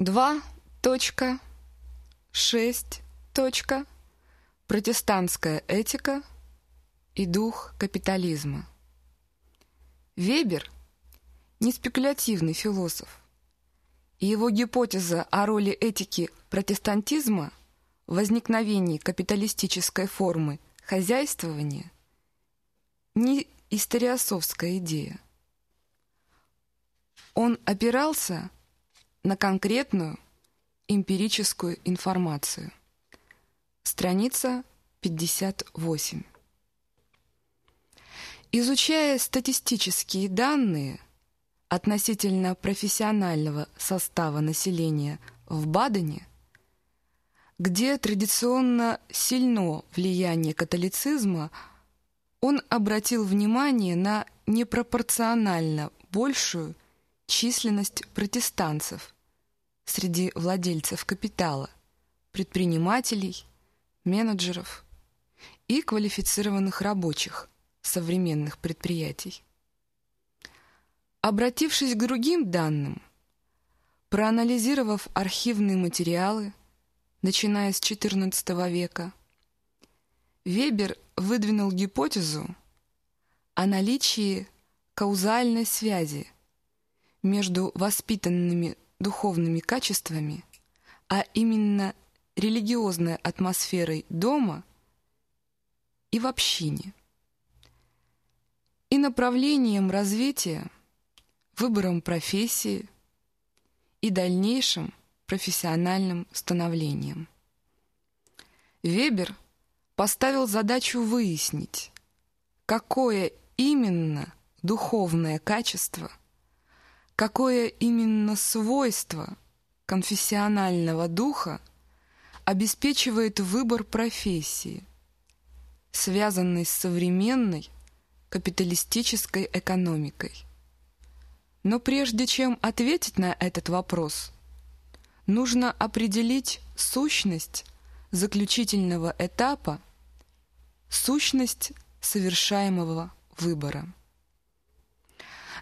2.6. Протестантская этика и дух капитализма. Вебер – не спекулятивный философ, и его гипотеза о роли этики протестантизма в возникновении капиталистической формы хозяйствования не историосовская идея. Он опирался на конкретную эмпирическую информацию. Страница 58. Изучая статистические данные относительно профессионального состава населения в Бадене, где традиционно сильно влияние католицизма, он обратил внимание на непропорционально большую численность протестанцев среди владельцев капитала, предпринимателей, менеджеров и квалифицированных рабочих современных предприятий. Обратившись к другим данным, проанализировав архивные материалы, начиная с XIV века, Вебер выдвинул гипотезу о наличии каузальной связи между воспитанными духовными качествами, а именно религиозной атмосферой дома и в общине, и направлением развития, выбором профессии и дальнейшим профессиональным становлением. Вебер поставил задачу выяснить, какое именно духовное качество какое именно свойство конфессионального духа обеспечивает выбор профессии, связанной с современной капиталистической экономикой. Но прежде чем ответить на этот вопрос, нужно определить сущность заключительного этапа, сущность совершаемого выбора.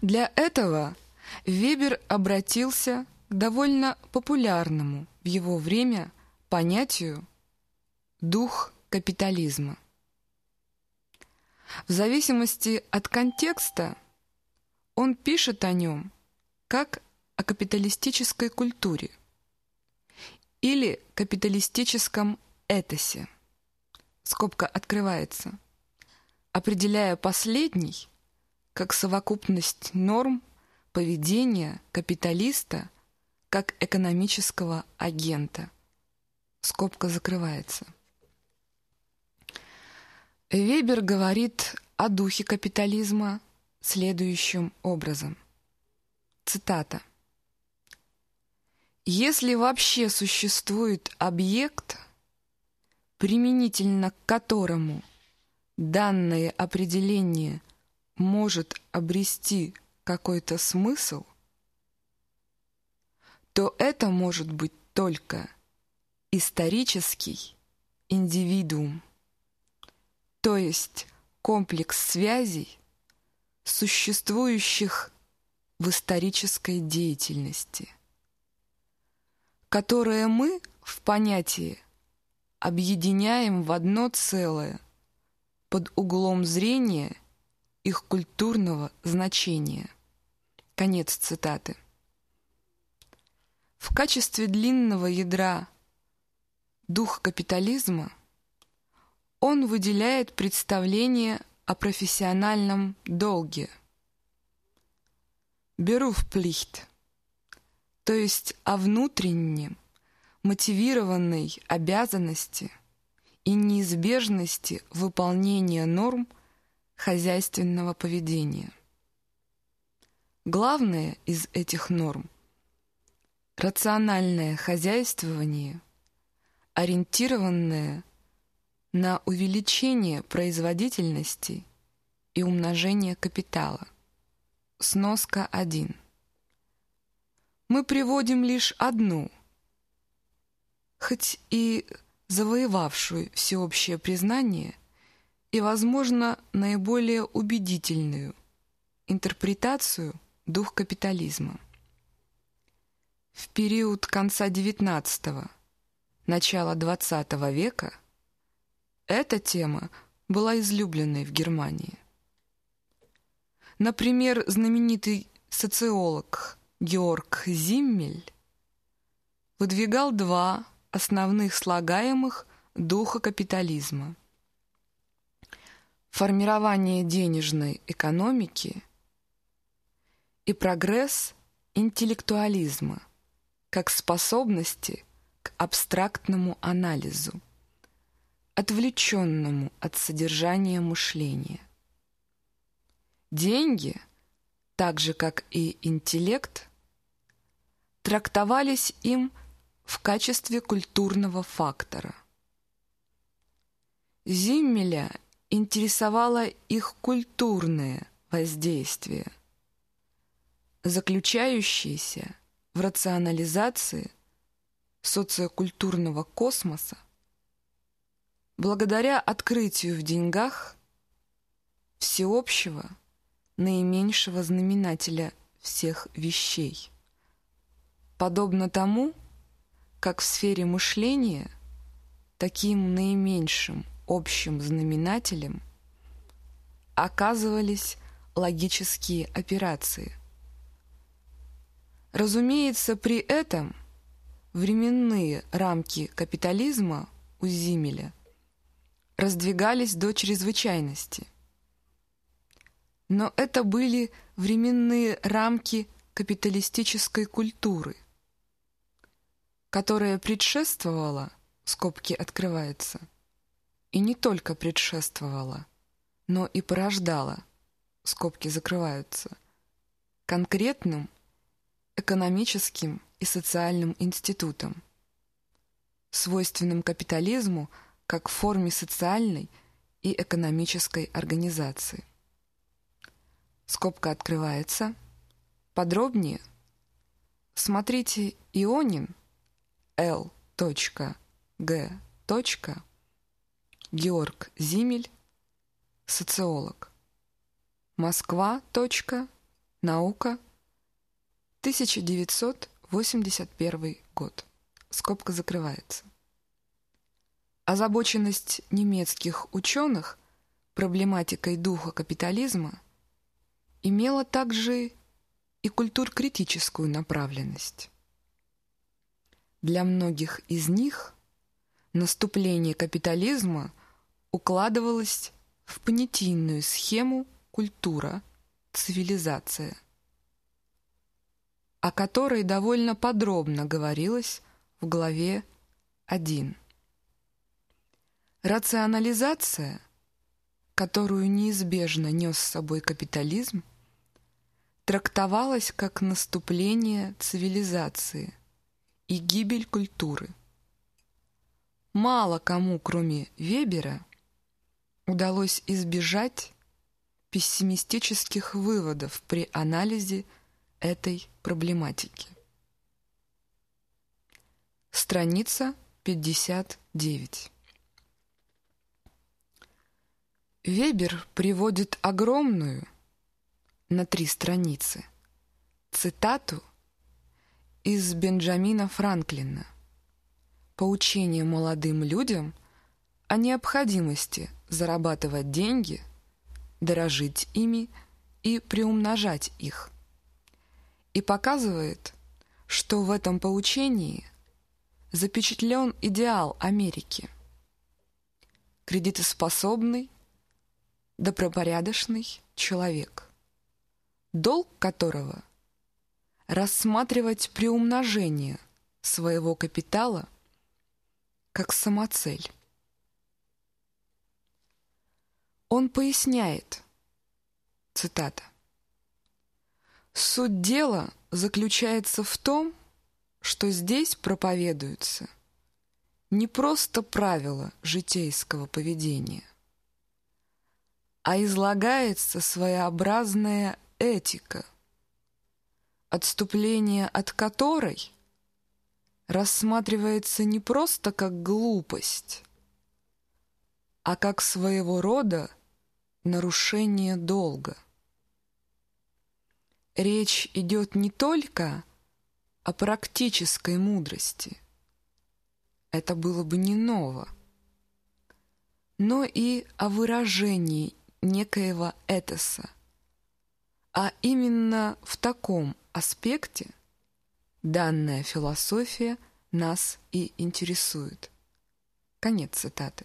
Для этого – Вебер обратился к довольно популярному в его время понятию «дух капитализма». В зависимости от контекста он пишет о нем как о капиталистической культуре или капиталистическом этосе. Скобка открывается, определяя последний как совокупность норм поведение капиталиста как экономического агента. Скобка закрывается. Вебер говорит о духе капитализма следующим образом. Цитата. Если вообще существует объект, применительно к которому данное определение может обрести какой-то смысл, то это может быть только исторический индивидуум, то есть комплекс связей, существующих в исторической деятельности, которые мы в понятии объединяем в одно целое под углом зрения их культурного значения. Конец цитаты. В качестве длинного ядра дух капитализма он выделяет представление о профессиональном долге. Беру в плихт, то есть о внутреннем, мотивированной обязанности и неизбежности выполнения норм хозяйственного поведения. Главное из этих норм – рациональное хозяйствование, ориентированное на увеличение производительности и умножение капитала. Сноска 1. Мы приводим лишь одну, хоть и завоевавшую всеобщее признание и, возможно, наиболее убедительную интерпретацию – дух капитализма. В период конца XIX – начала XX века эта тема была излюбленной в Германии. Например, знаменитый социолог Георг Зиммель выдвигал два основных слагаемых духа капитализма. Формирование денежной экономики и прогресс интеллектуализма как способности к абстрактному анализу, отвлеченному от содержания мышления. Деньги, так же как и интеллект, трактовались им в качестве культурного фактора. Зиммеля интересовало их культурное воздействие, заключающееся в рационализации социокультурного космоса благодаря открытию в деньгах всеобщего наименьшего знаменателя всех вещей. Подобно тому, как в сфере мышления таким наименьшим общим знаменателем оказывались логические операции. Разумеется, при этом временные рамки капитализма у Зимеля раздвигались до чрезвычайности. Но это были временные рамки капиталистической культуры – которая предшествовала, скобки открываются, и не только предшествовала, но и порождала, скобки закрываются, конкретным экономическим и социальным институтом, свойственным капитализму как форме социальной и экономической организации. Скобка открывается. Подробнее смотрите Ионин Л.Г. Георг Зимель, социолог. Москва. Наука. 1981 год. Скобка закрывается. Озабоченность немецких ученых проблематикой духа капитализма имела также и культур-критическую направленность. Для многих из них наступление капитализма укладывалось в понятийную схему культура, цивилизация, о которой довольно подробно говорилось в главе 1. Рационализация, которую неизбежно нес с собой капитализм, трактовалась как наступление цивилизации, и гибель культуры. Мало кому, кроме Вебера, удалось избежать пессимистических выводов при анализе этой проблематики. Страница 59. Вебер приводит огромную, на три страницы, цитату из Бенджамина Франклина. Поучение молодым людям о необходимости зарабатывать деньги, дорожить ими и приумножать их. И показывает, что в этом поучении запечатлен идеал Америки. Кредитоспособный, добропорядочный человек, долг которого рассматривать приумножение своего капитала как самоцель. Он поясняет, цитата, «Суть дела заключается в том, что здесь проповедуются не просто правила житейского поведения, а излагается своеобразная этика – отступление от которой рассматривается не просто как глупость, а как своего рода нарушение долга. Речь идет не только о практической мудрости. Это было бы не ново, но и о выражении некоего этоса. А именно в таком аспекте данная философия нас и интересует. Конец цитаты.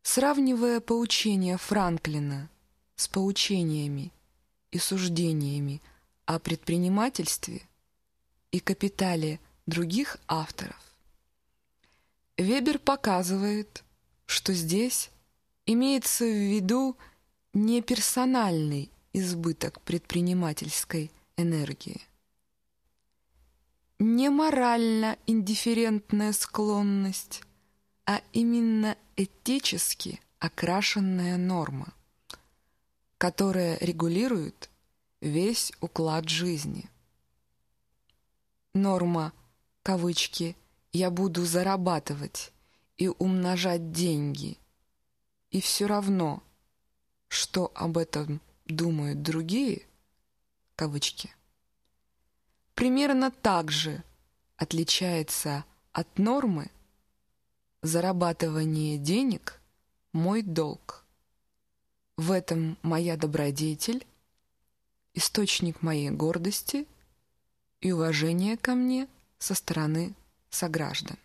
Сравнивая поучения Франклина с поучениями и суждениями о предпринимательстве и капитале других авторов, Вебер показывает, что здесь имеется в виду не персональный избыток предпринимательской энергии, не морально индифферентная склонность, а именно этически окрашенная норма, которая регулирует весь уклад жизни. Норма, кавычки, «я буду зарабатывать и умножать деньги», и все равно, что об этом думают другие, кавычки, примерно так же отличается от нормы зарабатывание денег – мой долг. В этом моя добродетель, источник моей гордости и уважения ко мне со стороны сограждан.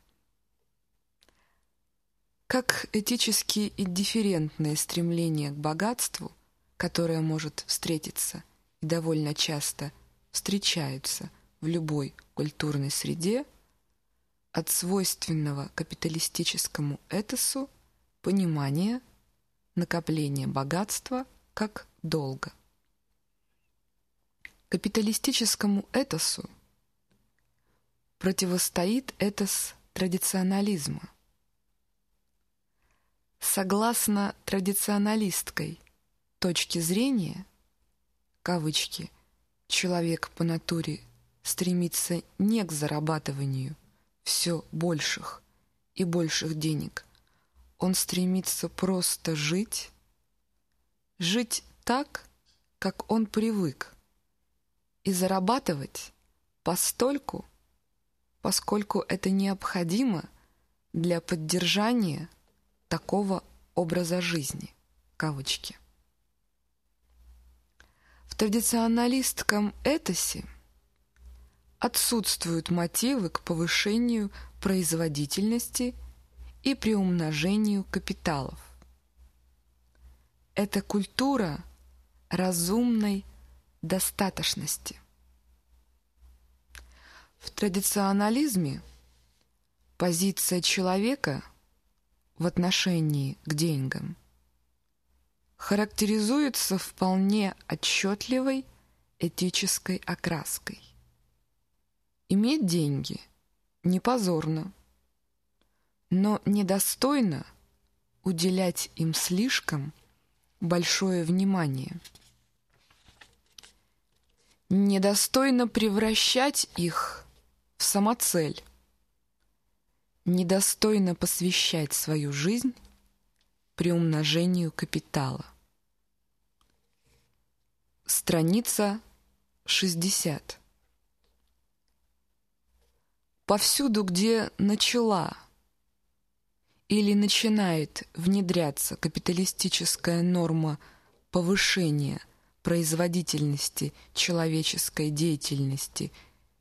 Как этически индифферентное стремление к богатству, которое может встретиться и довольно часто встречается в любой культурной среде – от свойственного капиталистическому этосу понимания накопления богатства как долга. Капиталистическому этосу противостоит этос традиционализма. Согласно традиционалистской точке зрения, кавычки, человек по натуре стремится не к зарабатыванию все больших и больших денег. Он стремится просто жить, жить так, как он привык, и зарабатывать постольку, поскольку это необходимо для поддержания такого образа жизни. Кавычки. В традиционалистском этосе – отсутствуют мотивы к повышению производительности и приумножению капиталов. Это культура разумной достаточности. В традиционализме позиция человека в отношении к деньгам характеризуется вполне отчетливой этической окраской. Иметь деньги не позорно, но недостойно уделять им слишком большое внимание. Недостойно превращать их в самоцель. Недостойно посвящать свою жизнь приумножению капитала. Страница 60. Повсюду, где начала или начинает внедряться капиталистическая норма повышения производительности человеческой деятельности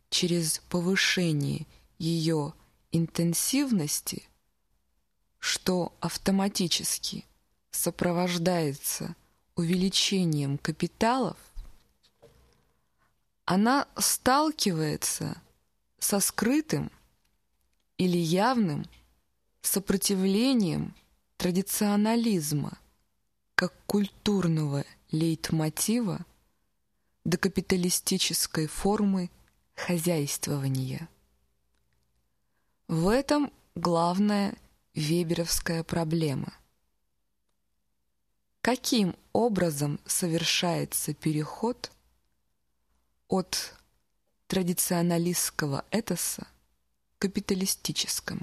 через повышение ее интенсивности, что автоматически сопровождается увеличением капиталов, она сталкивается со скрытым или явным сопротивлением традиционализма как культурного лейтмотива до капиталистической формы хозяйствования. В этом главная веберовская проблема. Каким образом совершается переход от традиционалистского этоса к капиталистическому.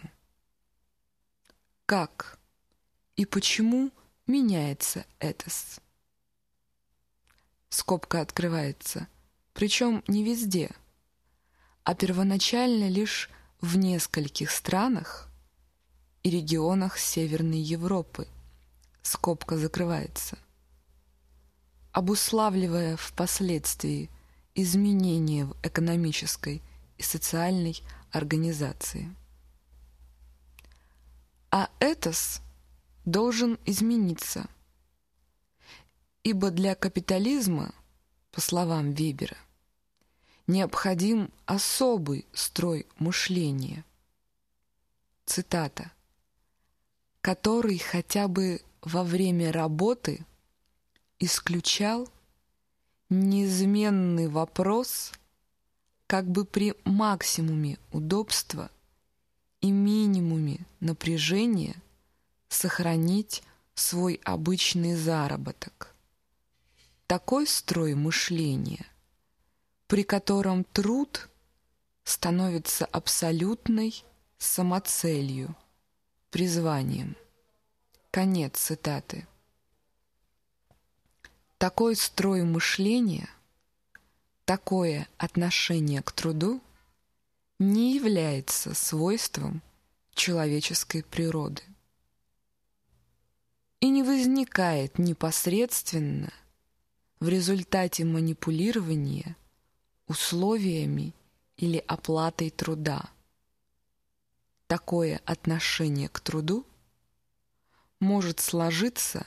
Как и почему меняется этос? Скобка открывается, причем не везде, а первоначально лишь в нескольких странах и регионах Северной Европы. Скобка закрывается. Обуславливая впоследствии изменения в экономической и социальной организации. А этос должен измениться, ибо для капитализма, по словам Вебера, необходим особый строй мышления. Цитата. «Который хотя бы во время работы исключал неизменный вопрос как бы при максимуме удобства и минимуме напряжения сохранить свой обычный заработок. Такой строй мышления – при котором труд становится абсолютной самоцелью, призванием. Конец цитаты. Такой строй мышления, такое отношение к труду не является свойством человеческой природы и не возникает непосредственно в результате манипулирования – условиями или оплатой труда. Такое отношение к труду может сложиться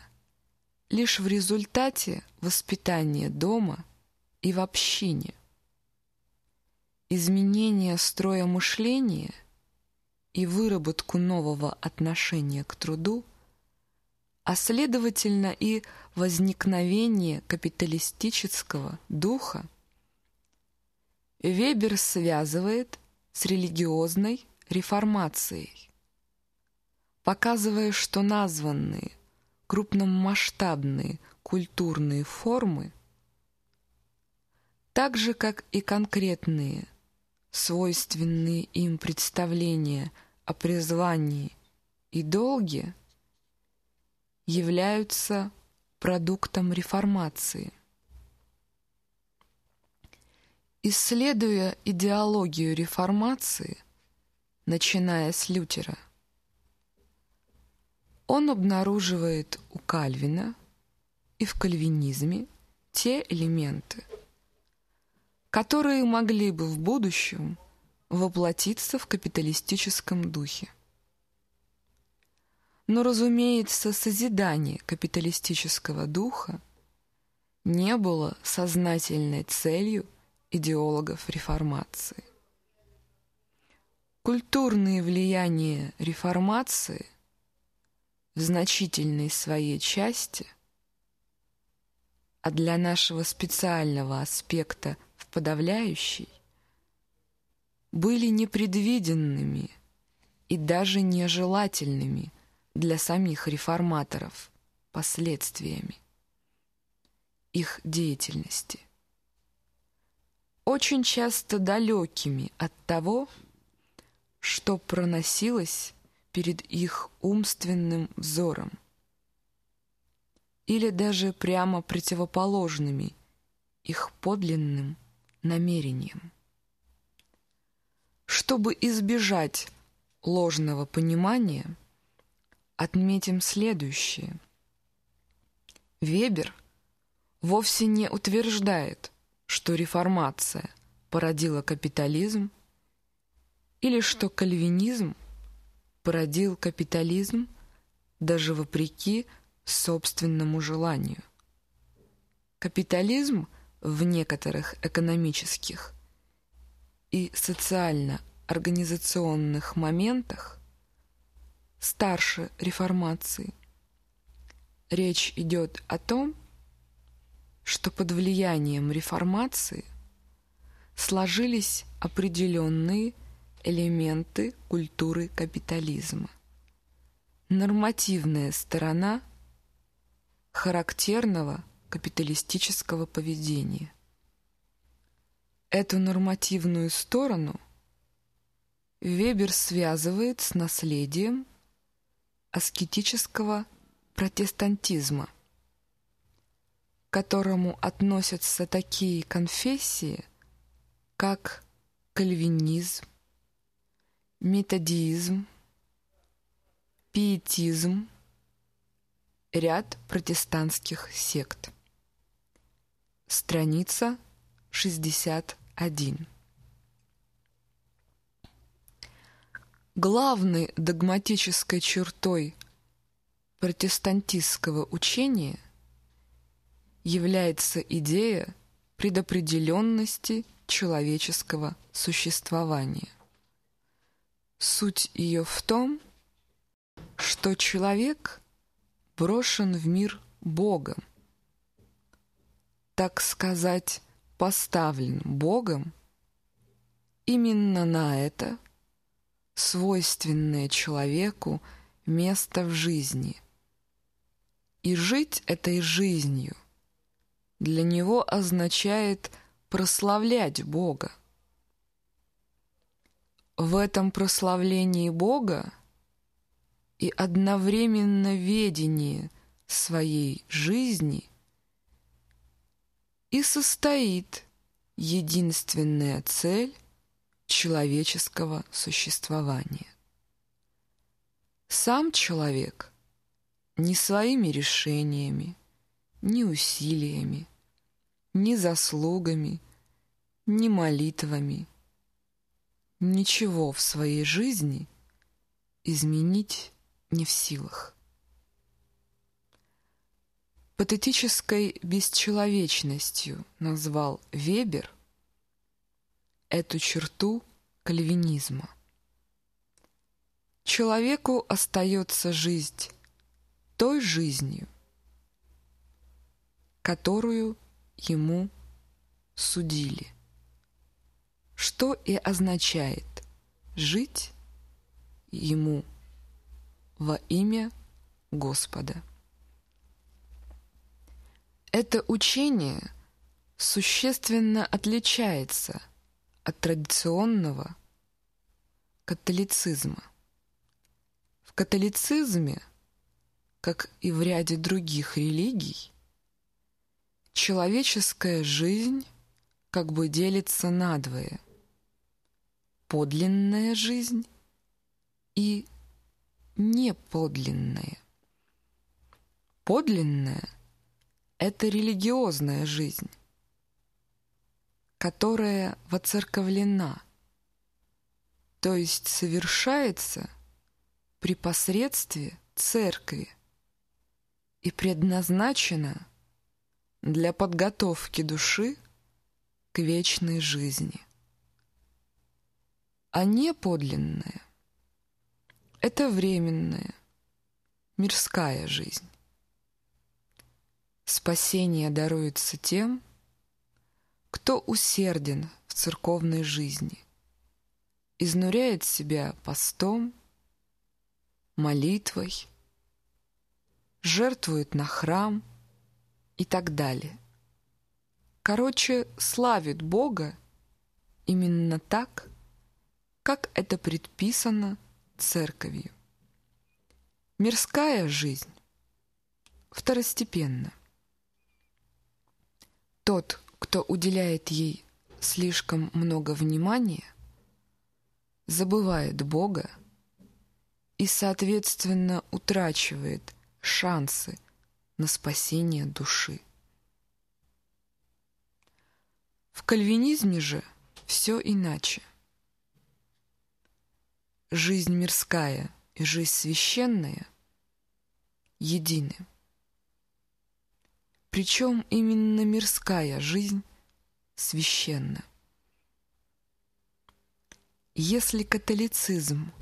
лишь в результате воспитания дома и в общине. Изменение строя мышления и выработку нового отношения к труду, а следовательно и возникновение капиталистического духа – Вебер связывает с религиозной реформацией, показывая, что названные крупномасштабные культурные формы, так же как и конкретные, свойственные им представления о призвании и долге, являются продуктом реформации. Исследуя идеологию реформации, начиная с Лютера, он обнаруживает у Кальвина и в кальвинизме те элементы, которые могли бы в будущем воплотиться в капиталистическом духе. Но, разумеется, созидание капиталистического духа не было сознательной целью идеологов реформации. Культурные влияния реформации в значительной своей части, а для нашего специального аспекта подавляющей, были непредвиденными и даже нежелательными для самих реформаторов последствиями их деятельности. Очень часто далекими от того, что проносилось перед их умственным взором, или даже прямо противоположными их подлинным намерениям. Чтобы избежать ложного понимания, отметим следующее. Вебер вовсе не утверждает, что реформация породила капитализм или что кальвинизм породил капитализм даже вопреки собственному желанию. Капитализм в некоторых экономических и социально-организационных моментах старше реформации. Речь идет о том, что под влиянием реформации сложились определенные элементы культуры капитализма. Нормативная сторона характерного капиталистического поведения. Эту нормативную сторону Вебер связывает с наследием аскетического протестантизма – к которому относятся такие конфессии, как кальвинизм, методизм, пиетизм, ряд протестантских сект. Страница 61. Главной догматической чертой протестантистского учения является идея предопределенности человеческого существования. Суть ее в том, что человек брошен в мир Богом, так сказать, поставлен Богом именно на это свойственное человеку место в жизни. И жить этой жизнью для него означает прославлять Бога. В этом прославлении Бога и одновременно ведении своей жизни и состоит единственная цель человеческого существования. Сам человек ни своими решениями, ни усилиями, ни заслугами, ни молитвами, ничего в своей жизни изменить не в силах. Патетической бесчеловечностью назвал Вебер эту черту кальвинизма. Человеку остается жизнь той жизнью, которую ему судили, что и означает жить ему во имя Господа. Это учение существенно отличается от традиционного католицизма. В католицизме, как и в ряде других религий, человеческая жизнь как бы делится надвое. Подлинная жизнь и неподлинная. Подлинная — это религиозная жизнь, которая воцерковлена, то есть совершается при посредстве церкви и предназначена для подготовки души к вечной жизни. А неподлинная — это временная, мирская жизнь. Спасение даруется тем, кто усерден в церковной жизни, изнуряет себя постом, молитвой, жертвует на храм и так далее. Короче, славит Бога именно так, как это предписано церковью. Мирская жизнь второстепенна. Тот, кто уделяет ей слишком много внимания, забывает Бога и, соответственно, утрачивает шансы на спасение души. В кальвинизме же все иначе. Жизнь мирская и жизнь священная едины. Причем именно мирская жизнь священна. Если католицизм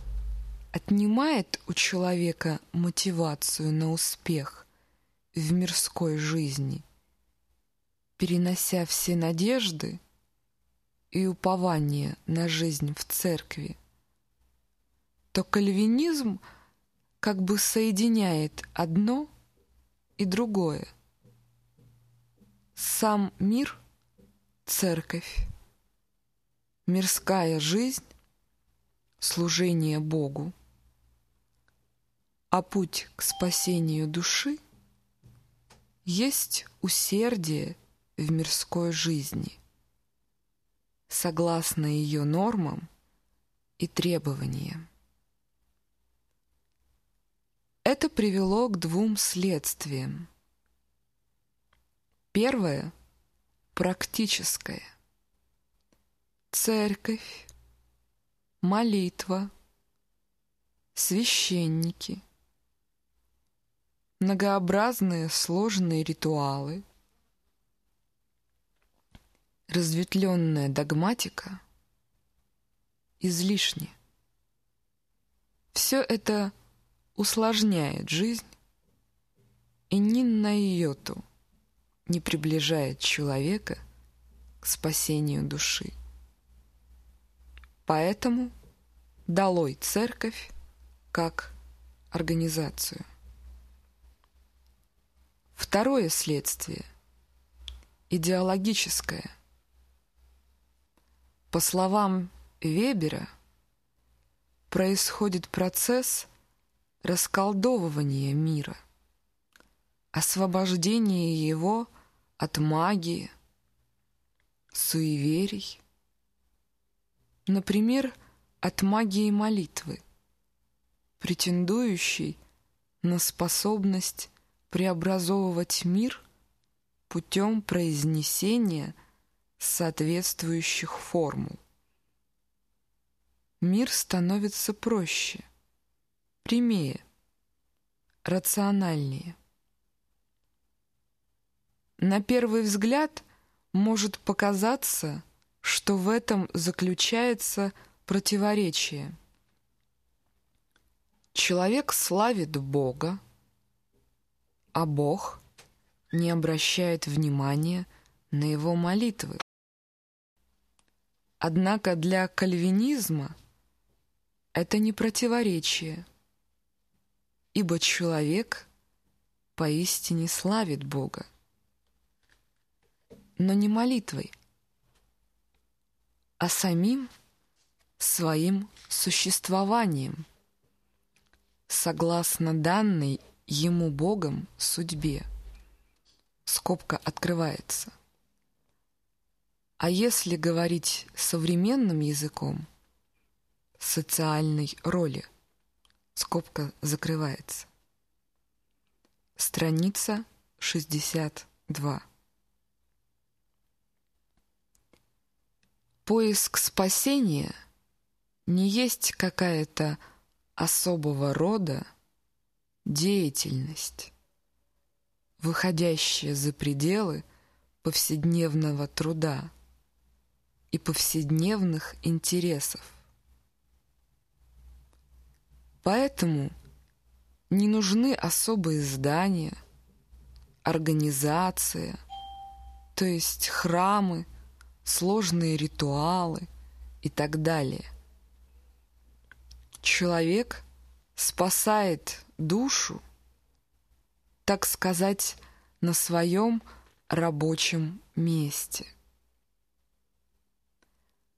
отнимает у человека мотивацию на успех в мирской жизни, перенося все надежды и упование на жизнь в церкви, то кальвинизм как бы соединяет одно и другое – сам мир — церковь, мирская жизнь — служение Богу, а путь к спасению души есть усердие в мирской жизни. согласно ее нормам и требованиям. Это привело к двум следствиям. Первое — практическое. Церковь, молитва, священники, многообразные сложные ритуалы, разветвленная догматика излишне. Все это усложняет жизнь и ни на йоту не приближает человека к спасению души. Поэтому долой церковь как организацию. Второе следствие – идеологическое. По словам Вебера, происходит процесс расколдовывания мира, освобождения его от магии, суеверий, например, от магии молитвы, претендующей на способность преобразовывать мир путем произнесения соответствующих формул. Мир становится проще, прямее, рациональнее. На первый взгляд может показаться, что в этом заключается противоречие. Человек славит Бога, а Бог не обращает внимания на его молитвы. Однако для кальвинизма это не противоречие, ибо человек поистине славит Бога но не молитвой, а самим своим существованием, согласно данной ему Богом судьбе. Скобка открывается. А если говорить современным языком, социальной роли, скобка закрывается. Страница 62. Поиск спасения не есть какая-то особого рода деятельность, выходящая за пределы повседневного труда и повседневных интересов. Поэтому не нужны особые здания, организация, то есть храмы, сложные ритуалы и так далее. Человек спасает душу, так сказать, на своем рабочем месте.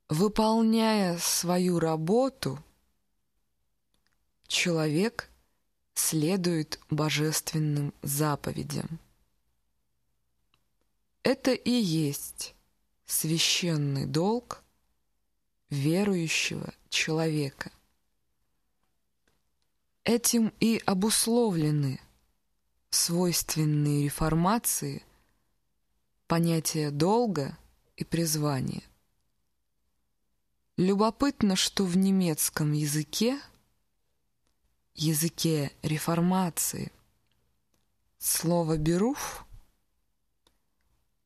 Выполняя свою работу, человек следует божественным заповедям. Это и есть священный долг верующего человека. Этим и обусловлены свойственные реформации понятия долга и призвания. Любопытно, что в немецком языке, языке реформации, слово «беруф»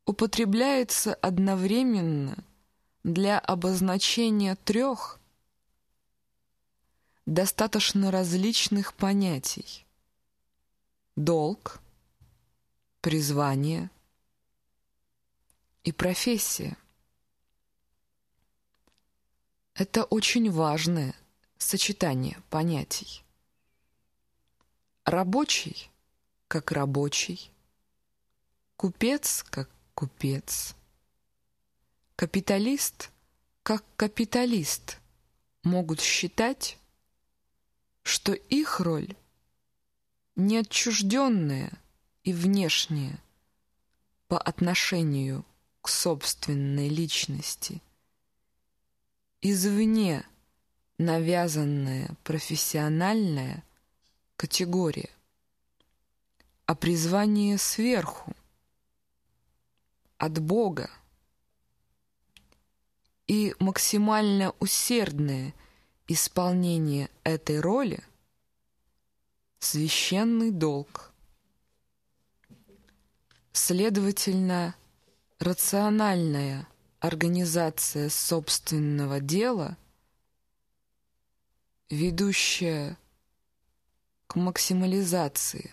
употребляется одновременно для обозначения трех достаточно различных понятий – долг, призвание и профессия. Это очень важное сочетание понятий. Рабочий – как рабочий, купец – как купец. Капиталист, как капиталист, могут считать, что их роль не отчужденная и внешняя по отношению к собственной личности извне навязанная профессиональная категория, а призвание сверху, от Бога, и максимально усердное исполнение этой роли — священный долг. Следовательно, рациональная организация собственного дела, ведущая к максимализации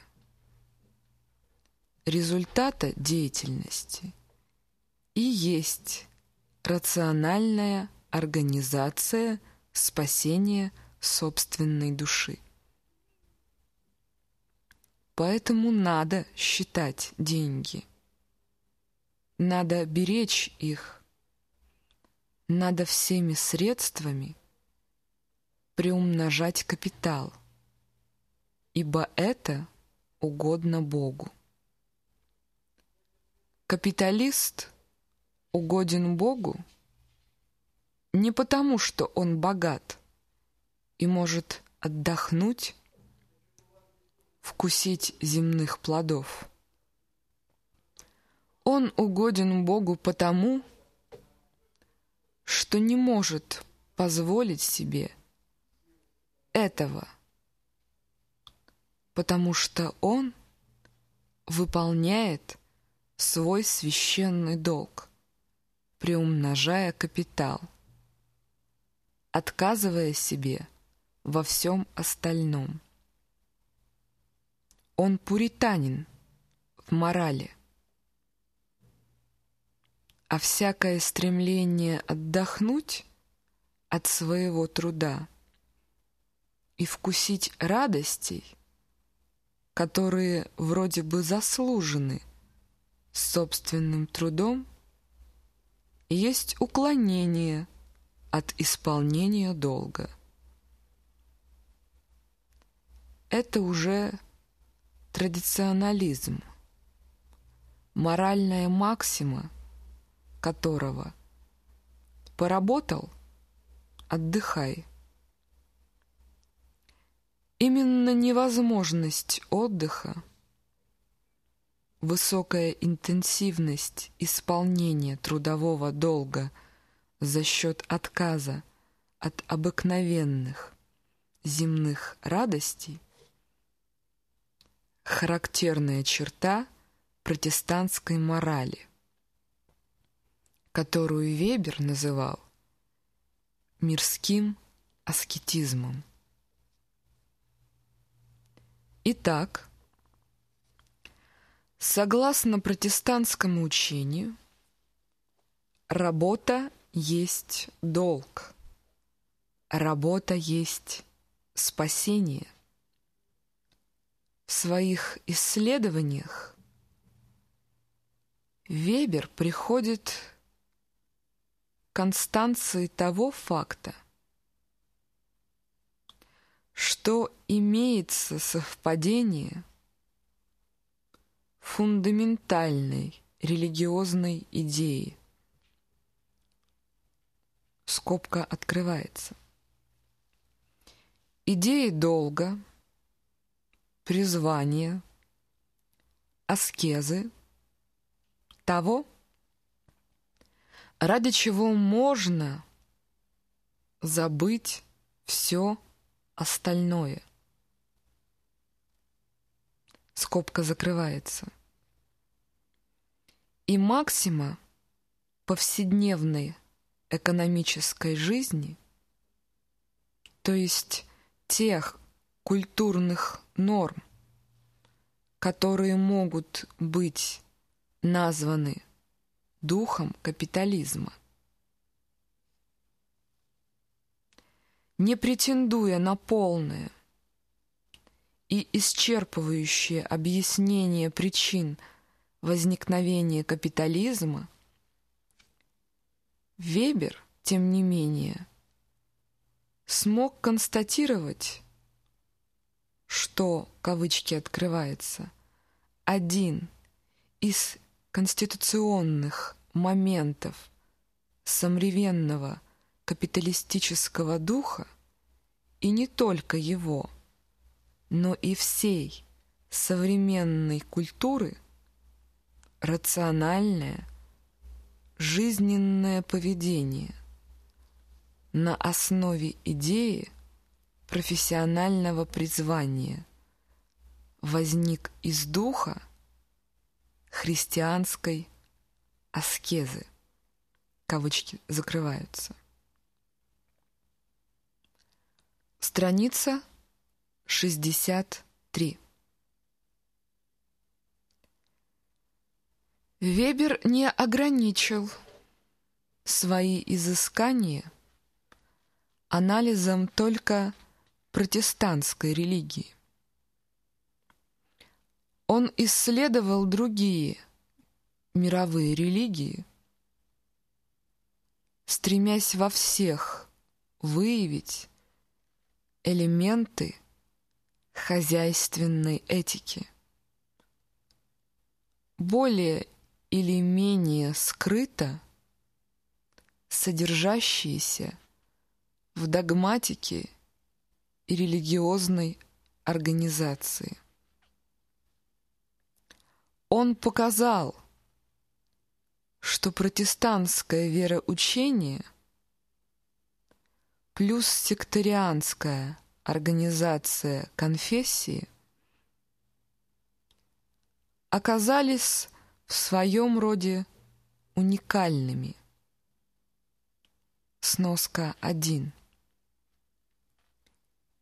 результата деятельности и есть рациональная организация спасения собственной души. Поэтому надо считать деньги. Надо беречь их. Надо всеми средствами приумножать капитал, ибо это угодно Богу. Капиталист угоден Богу не потому, что он богат и может отдохнуть, вкусить земных плодов. Он угоден Богу потому, что не может позволить себе этого, потому что он выполняет свой священный долг, приумножая капитал, отказывая себе во всем остальном. Он пуританин в морали, а всякое стремление отдохнуть от своего труда и вкусить радостей, которые вроде бы заслужены собственным трудом, есть уклонение от исполнения долга. Это уже традиционализм, моральная максима которого «поработал – отдыхай». Именно невозможность отдыха, высокая интенсивность исполнения трудового долга за счет отказа от обыкновенных земных радостей – характерная черта протестантской морали, которую Вебер называл мирским аскетизмом. Итак, согласно протестантскому учению, работа есть долг, работа есть спасение. В своих исследованиях Вебер приходит к констанции того факта, что имеется совпадение фундаментальной религиозной идеи. Скобка открывается. Идеи долга, призвания, аскезы, того, ради чего можно забыть все остальное. Скобка закрывается. И максима повседневной экономической жизни, то есть тех культурных норм, которые могут быть названы духом капитализма. Не претендуя на полное и исчерпывающее объяснение причин возникновения капитализма, Вебер, тем не менее, смог констатировать, что, кавычки открывается, один из конституционных моментов современного капиталистического духа, и не только его, но и всей современной культуры, рациональное, жизненное поведение на основе идеи профессионального призвания возник из духа христианской аскезы. Кавычки закрываются. Страница 63. Вебер не ограничил свои изыскания анализом только протестантской религии. Он исследовал другие мировые религии, стремясь во всех выявить элементы хозяйственной этики. Более или менее скрыто содержащиеся в догматике и религиозной организации. Он показал, что протестантское вероучение плюс сектарианская организация конфессии оказались в своем роде уникальными. Сноска 1.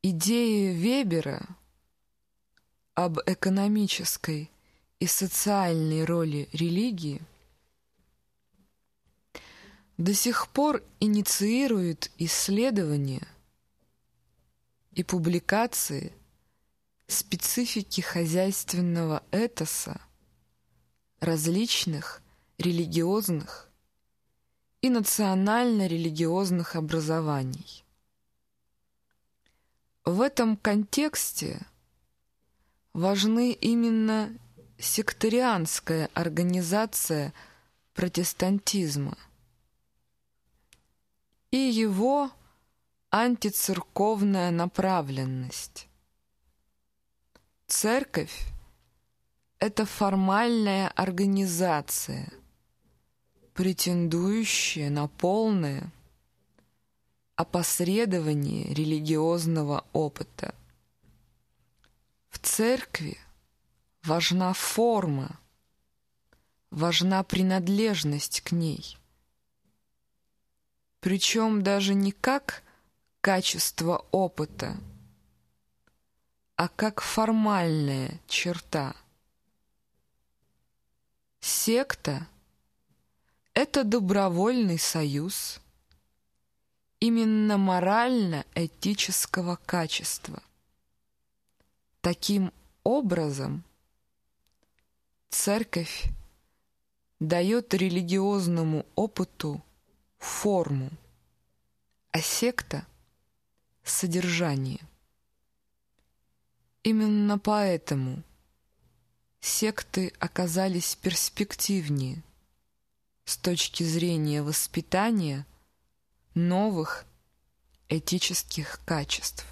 Идеи Вебера об экономической и социальной роли религии до сих пор инициируют исследования и публикации специфики хозяйственного этоса различных религиозных и национально-религиозных образований. В этом контексте важны именно сектарианская организация протестантизма и его антицерковная направленность. Церковь это формальная организация, претендующая на полное опосредование религиозного опыта. В церкви важна форма, важна принадлежность к ней. Причем даже не как качество опыта, а как формальная черта – Секта — это добровольный союз именно морально-этического качества. Таким образом, церковь дает религиозному опыту форму, а секта — содержание. Именно поэтому секты оказались перспективнее с точки зрения воспитания новых этических качеств.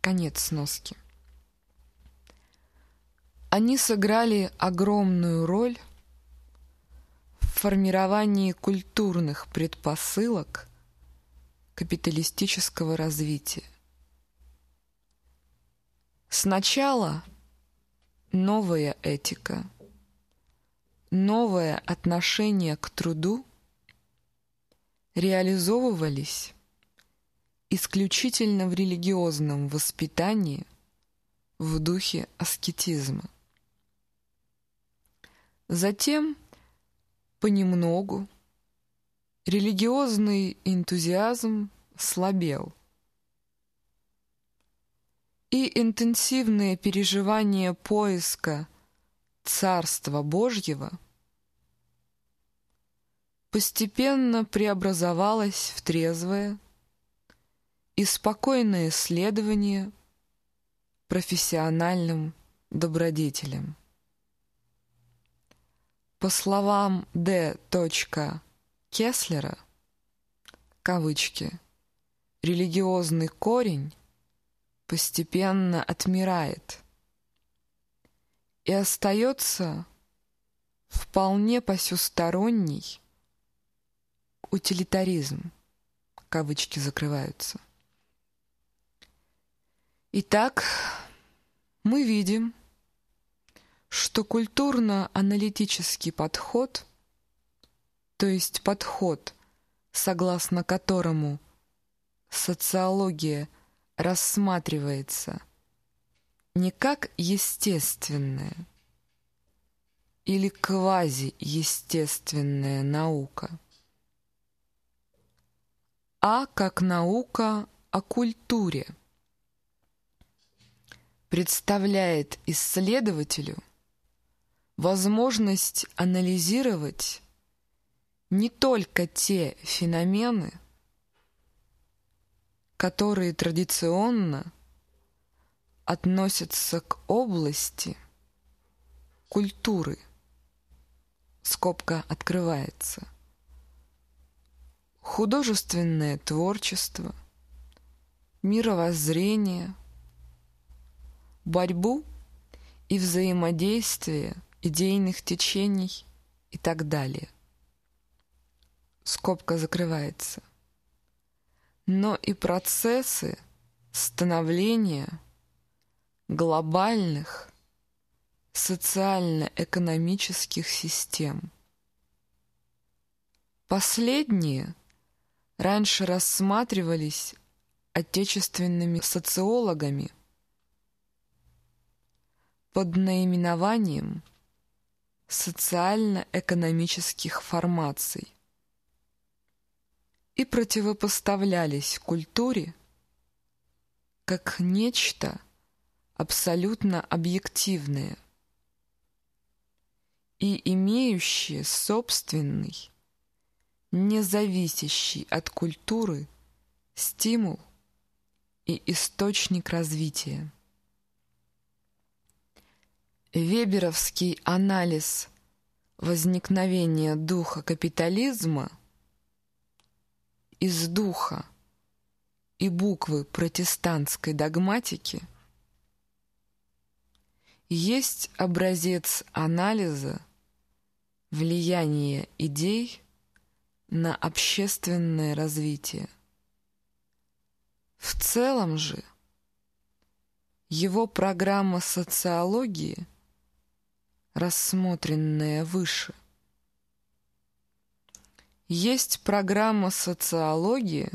Конец сноски. Они сыграли огромную роль в формировании культурных предпосылок капиталистического развития. Сначала новая этика, новое отношение к труду реализовывались исключительно в религиозном воспитании в духе аскетизма. Затем, понемногу, религиозный энтузиазм слабел – и интенсивные переживания поиска Царства Божьего постепенно преобразовалось в трезвое и спокойное исследование профессиональным добродетелям. По словам Д. Кеслера, кавычки, религиозный корень постепенно отмирает и остается вполне посюсторонний утилитаризм, кавычки закрываются. Итак, мы видим, что культурно-аналитический подход, то есть подход, согласно которому социология рассматривается не как естественная или квазиестественная наука, а как наука о культуре – представляет исследователю возможность анализировать не только те феномены, которые традиционно относятся к области культуры, скобка открывается, художественное творчество, мировоззрение – борьбу и взаимодействие идейных течений и так далее. Скобка закрывается. Но и процессы становления глобальных социально-экономических систем. Последние раньше рассматривались отечественными социологами – под наименованием социально-экономических формаций и противопоставлялись культуре как нечто абсолютно объективное и имеющее собственный, независящий от культуры стимул и источник развития. Веберовский анализ возникновения духа капитализма из духа и буквы протестантской догматики есть образец анализа влияния идей на общественное развитие. В целом же его программа социологии – рассмотренное выше. Есть программа социологии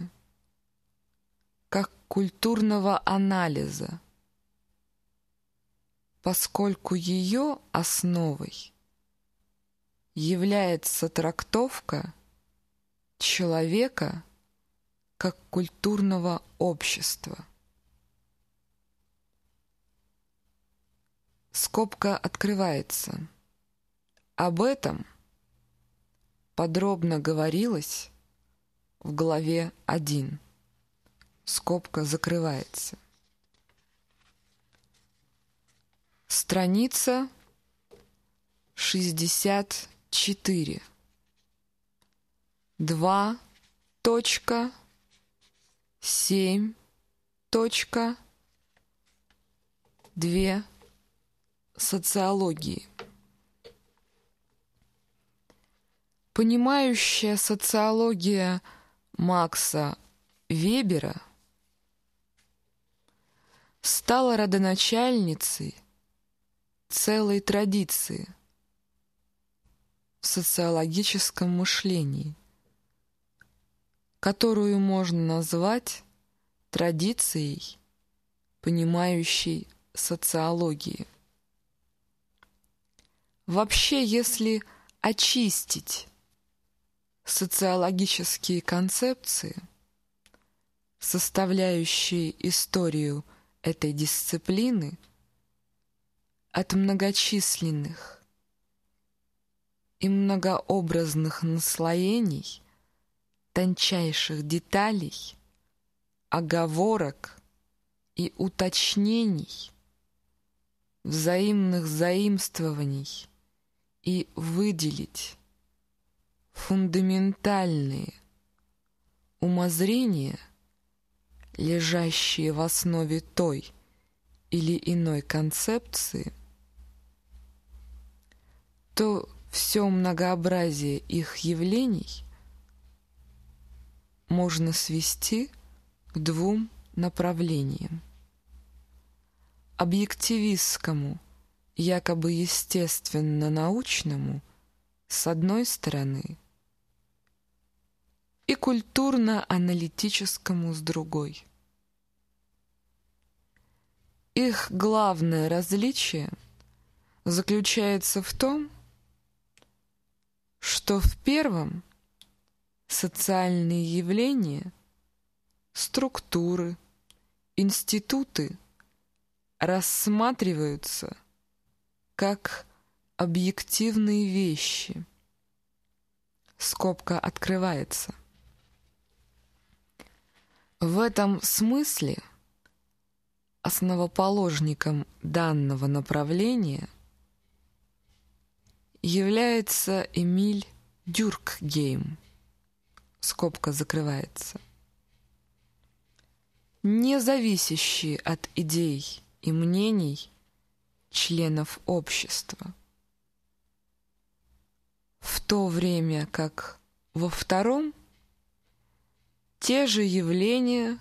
как культурного анализа, поскольку ее основой является трактовка человека как культурного общества. Скобка открывается. Об этом подробно говорилось в главе 1. Скобка закрывается. Страница 64. 2. Точка. 7. Точка. 2 социологии. Понимающая социология Макса Вебера стала родоначальницей целой традиции в социологическом мышлении, которую можно назвать традицией понимающей социологии. Вообще, если очистить социологические концепции, составляющие историю этой дисциплины, от многочисленных и многообразных наслоений, тончайших деталей, оговорок и уточнений, взаимных заимствований – и выделить фундаментальные умозрения, лежащие в основе той или иной концепции, то все многообразие их явлений можно свести к двум направлениям. Объективистскому, якобы естественно-научному, с одной стороны, и культурно-аналитическому с другой. Их главное различие заключается в том, что в первом социальные явления, структуры, институты рассматриваются как объективные вещи. Скобка открывается. В этом смысле основоположником данного направления является Эмиль Дюркгейм. Скобка закрывается. Не зависящие от идей и мнений членов общества. В то время как во втором те же явления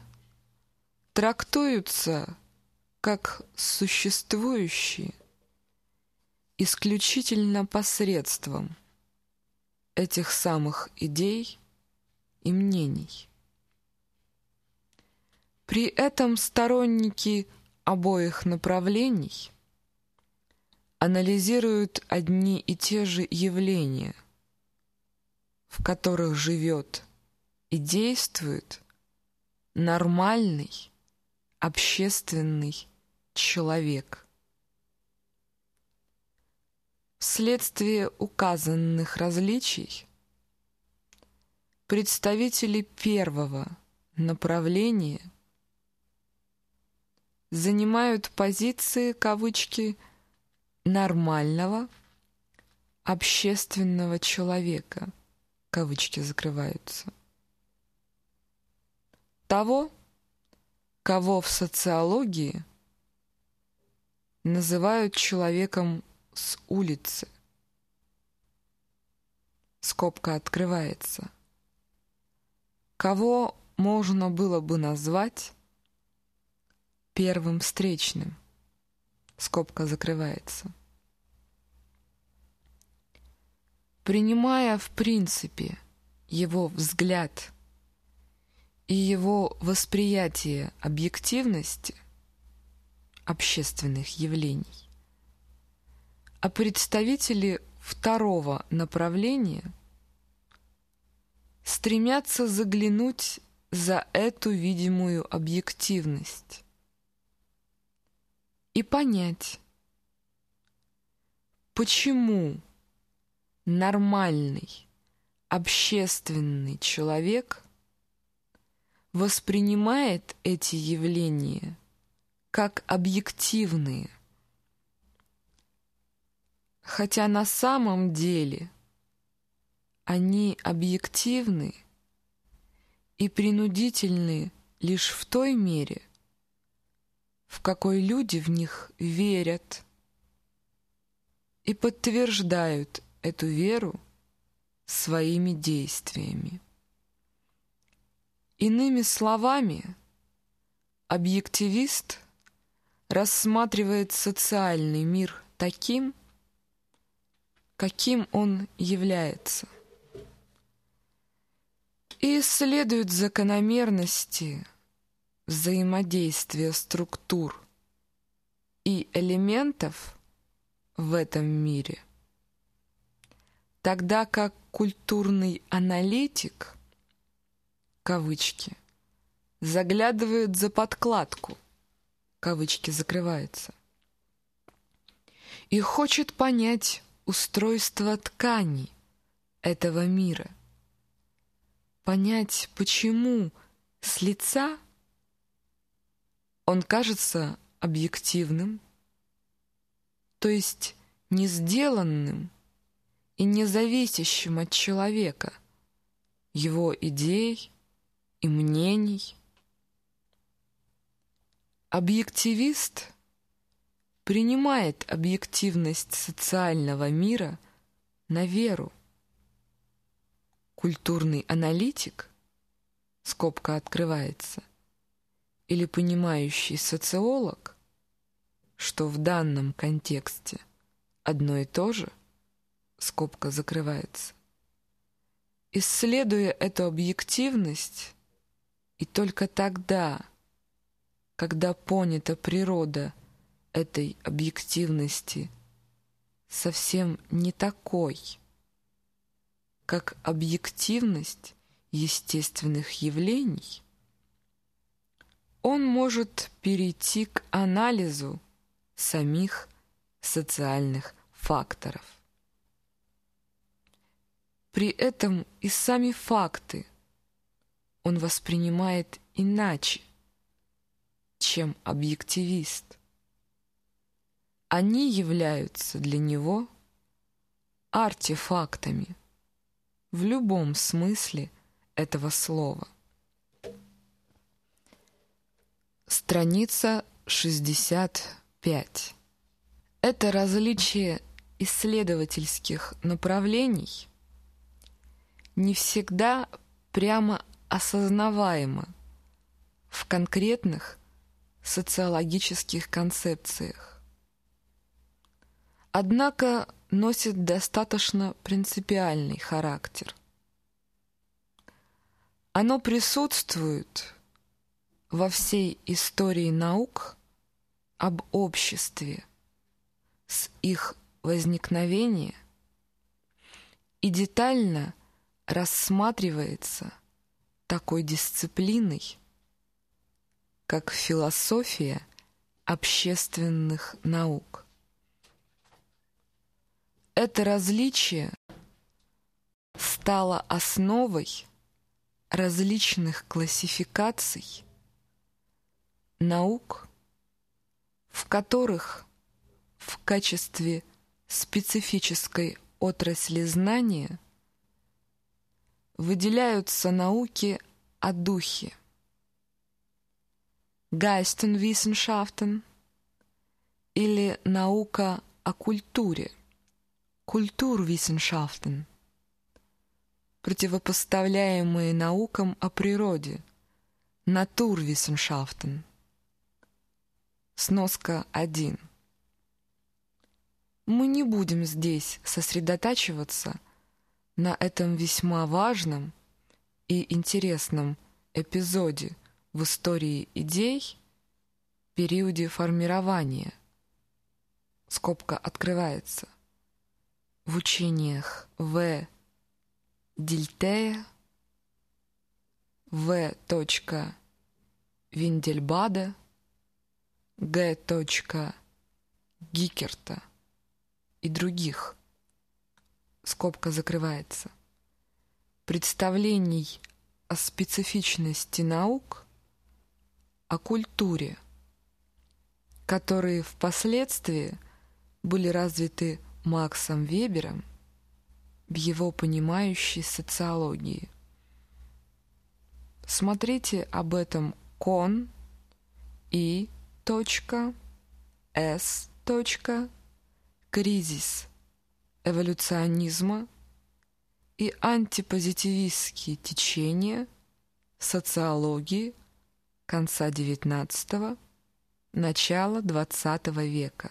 трактуются как существующие исключительно посредством этих самых идей и мнений. При этом сторонники обоих направлений анализируют одни и те же явления, в которых живет и действует нормальный общественный человек. Вследствие указанных различий представители первого направления занимают позиции кавычки нормального общественного человека кавычки закрываются того кого в социологии называют человеком с улицы. Скобка открывается. Кого можно было бы назвать первым встречным? Скобка закрывается. Принимая в принципе его взгляд и его восприятие объективности общественных явлений, а представители второго направления стремятся заглянуть за эту видимую объективность и понять, почему нормальный общественный человек воспринимает эти явления как объективные, хотя на самом деле они объективны и принудительны лишь в той мере, в какой люди в них верят и подтверждают эту веру своими действиями. Иными словами, объективист рассматривает социальный мир таким, каким он является, и исследует закономерности взаимодействия структур и элементов в этом мире, тогда как культурный аналитик – кавычки, заглядывает за подкладку, кавычки закрываются, и хочет понять устройство ткани этого мира, понять, почему с лица он кажется объективным, то есть не сделанным и независящим от человека, его идей и мнений. Объективист принимает объективность социального мира на веру. Культурный аналитик, скобка открывается, или понимающий социолог, что в данном контексте одно и то же, скобка закрывается. Исследуя эту объективность, и только тогда, когда понята природа этой объективности совсем не такой, как объективность естественных явлений, он может перейти к анализу самих социальных факторов. При этом и сами факты он воспринимает иначе, чем объективист. Они являются для него артефактами в любом смысле этого слова. Страница 65. Это различие исследовательских направлений не всегда прямо осознаваемо в конкретных социологических концепциях. Однако носит достаточно принципиальный характер. Оно присутствует во всей истории наук об обществе с их возникновения и детально рассматривается такой дисциплиной, как философия общественных наук. Это различие стало основой различных классификаций наук, в которых в качестве специфической отрасли знания выделяются науки о духе. Geistенwissenschaften или наука о культуре, Kulturwissenschaften, противопоставляемые наукам о природе, Naturwissenschaften. Сноска 1. Мы не будем здесь сосредотачиваться на этом весьма важном и интересном эпизоде в истории идей периоде формирования. Скобка открывается. В учениях В. Дильтея, В. Виндельбада, Г. Гикерта и других. Скобка закрывается. Представлений о специфичности наук, о культуре, которые впоследствии были развиты Максом Вебером в его понимающей социологии. Смотрите об этом кон и с. Кризис эволюционизма и антипозитивистские течения социологии конца XIX – начала XX века.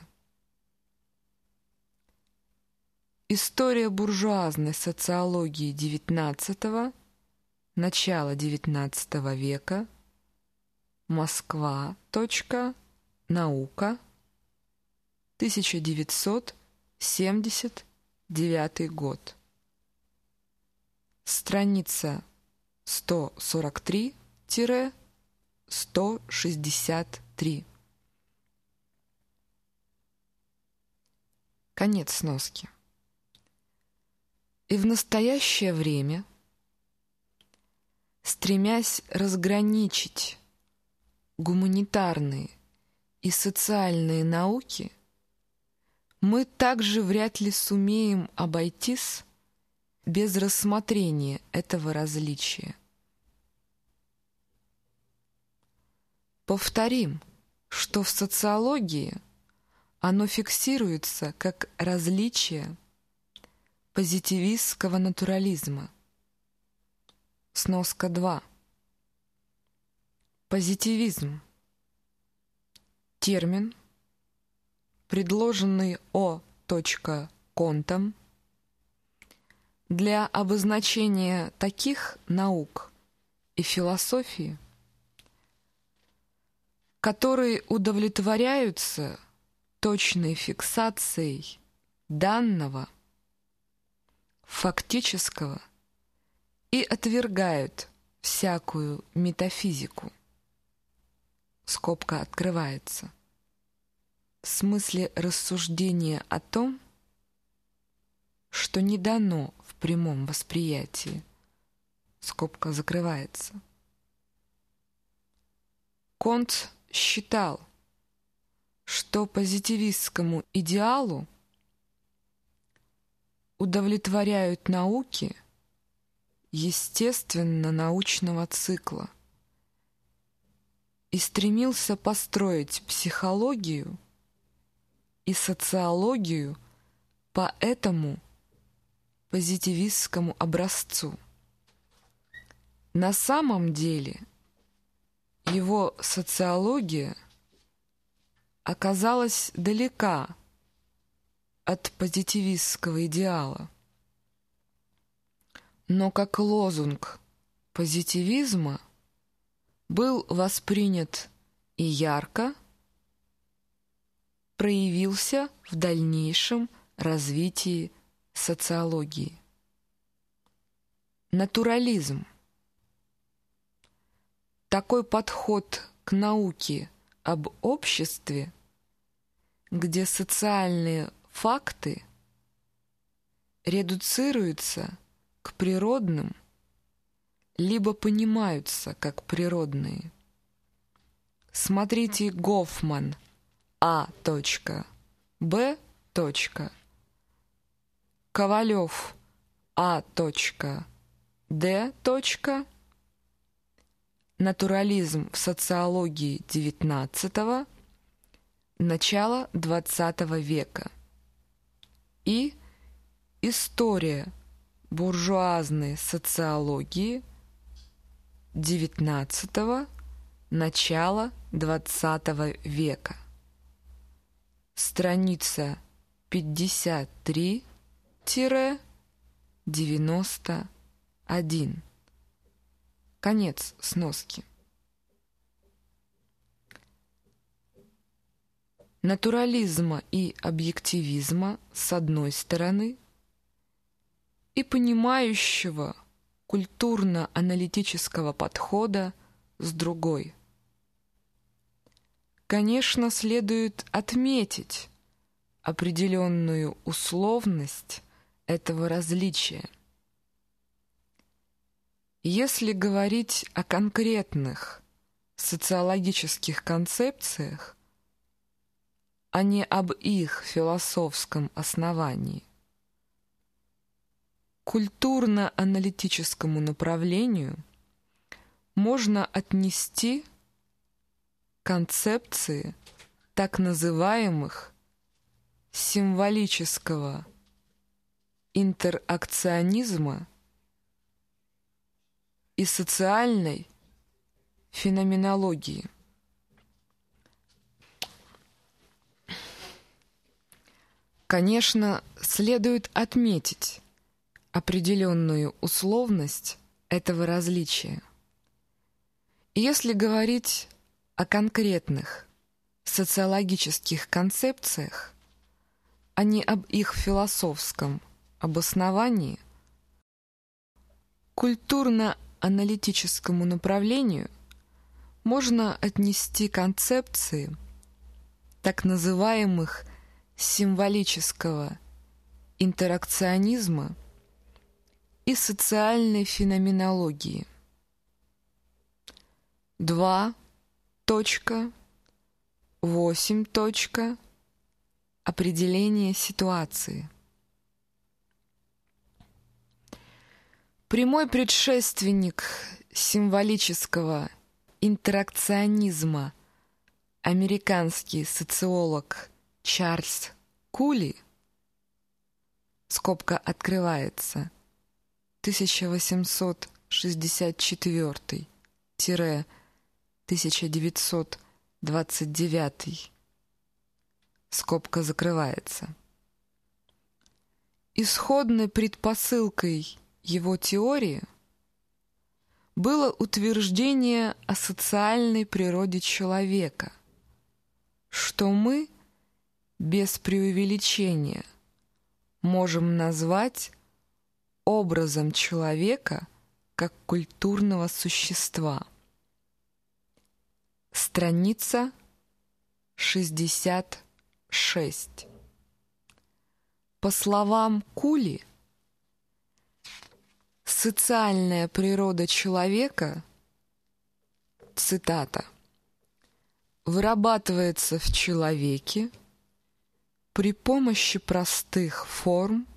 История буржуазной социологии XIX – начала XIX века – Москва. Наука. 1979 год. Страница 143-163. Конец сноски. И в настоящее время, стремясь разграничить гуманитарные и социальные науки, мы также вряд ли сумеем обойтись без рассмотрения этого различия. Повторим, что в социологии оно фиксируется как различие позитивистского натурализма. Сноска 2. Позитивизм. Термин, предложенный О. Контом для обозначения таких наук и философии, которые удовлетворяются точной фиксацией данного фактического и отвергают всякую метафизику. Скобка открывается. В смысле рассуждения о том, что не дано в прямом восприятии. Скобка закрывается. Конт считал, что позитивистскому идеалу удовлетворяют науки естественно-научного цикла и стремился построить психологию и социологию по этому позитивистскому образцу. На самом деле его социология оказалась далека от позитивистского идеала. Но как лозунг позитивизма был воспринят и ярко проявился в дальнейшем развитии социологии. Натурализм. Такой подход к науке об обществе, где социальные факты редуцируются к природным, либо понимаются как природные. Смотрите Гофман А. Б. Ковалев А. Д. Натурализм в социологии XIX – начала XX века и История буржуазной социологии XIX – начала XX века. Страница 53-91. Конец сноски. Натурализма и объективизма с одной стороны и понимающего культурно-аналитического подхода с другой. Конечно, следует отметить определенную условность этого различия – если говорить о конкретных социологических концепциях, а не об их философском основании, культурно-аналитическому направлению можно отнести концепции так называемых символического интеракционизма и социальной феноменологии. Конечно, следует отметить определенную условность этого различия. если говорить о конкретных социологических концепциях, а не об их философском обосновании, культурно аналитическому направлению можно отнести концепции так называемых символического интеракционизма и социальной феноменологии. 2.8. определение ситуации. Прямой предшественник символического интеракционизма американский социолог Чарльз Кули скобка открывается 1864-1929 скобка закрывается. Исходной предпосылкой его теории было утверждение о социальной природе человека, что мы, без преувеличения, можем назвать образом человека как культурного существа. Страница 66. По словам Кули, социальная природа человека, цитата, вырабатывается в человеке при помощи простых форм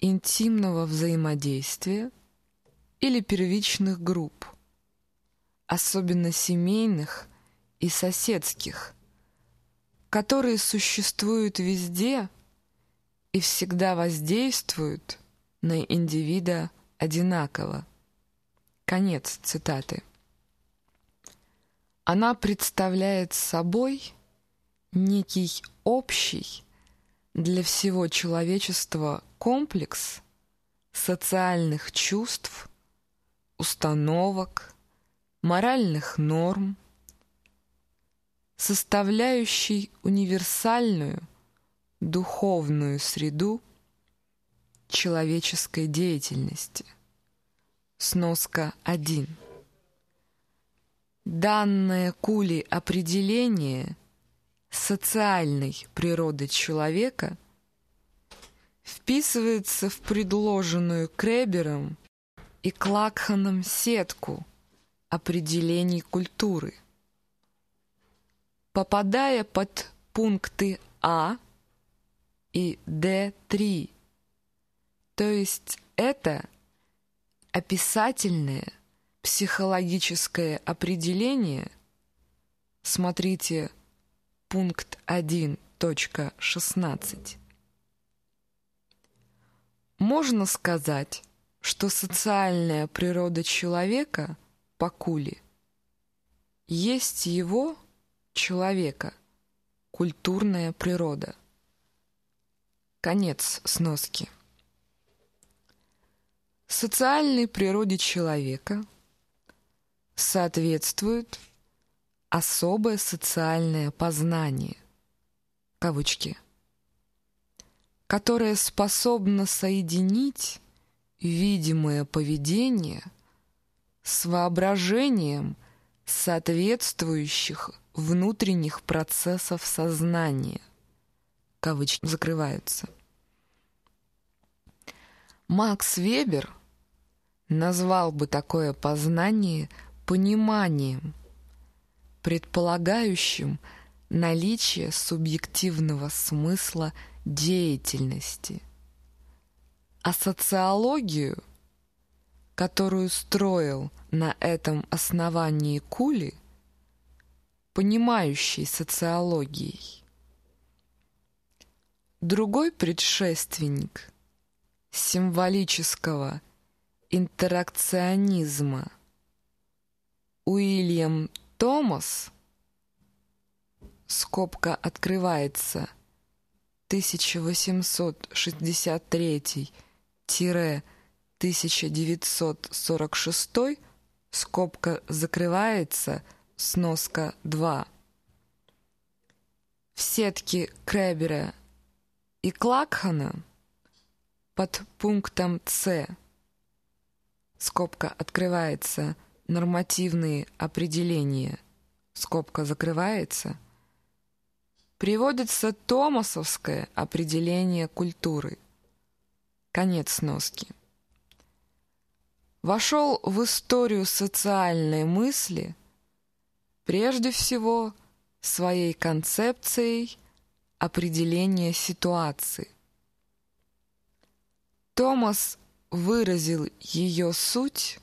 интимного взаимодействия или первичных групп, особенно семейных и соседских, которые существуют везде и всегда воздействуют на индивида одинаково. Конец цитаты. Она представляет собой некий общий для всего человечества комплекс социальных чувств, установок, моральных норм, составляющий универсальную духовную среду человеческой деятельности. Сноска 1. Данное Кули определение социальной природы человека вписывается в предложенную Кребером и Клакханом сетку определений культуры. Попадая под пункты А и Д3 то есть это описательное психологическое определение, смотрите пункт 1.16, можно сказать, что социальная природа человека по Кули есть его, человека, культурная природа. Конец сноски социальной природе человека соответствует особое социальное познание, кавычки, которое способно соединить видимое поведение с воображением соответствующих внутренних процессов сознания. Кавычки закрываются. Макс Вебер – назвал бы такое познание пониманием, предполагающим наличие субъективного смысла деятельности. А социологию, которую строил на этом основании Кули, понимающей социологией. Другой предшественник символического интеракционизма. Уильям Томас, скобка открывается, 1863-1946, скобка закрывается, сноска 2. В сетке Кребера и Клакхана под пунктом «С» скобка открывается, нормативные определения, скобка закрывается, приводится томасовское определение культуры. Конец сноски. Вошел в историю социальной мысли прежде всего своей концепцией определения ситуации. Томас выразил ее суть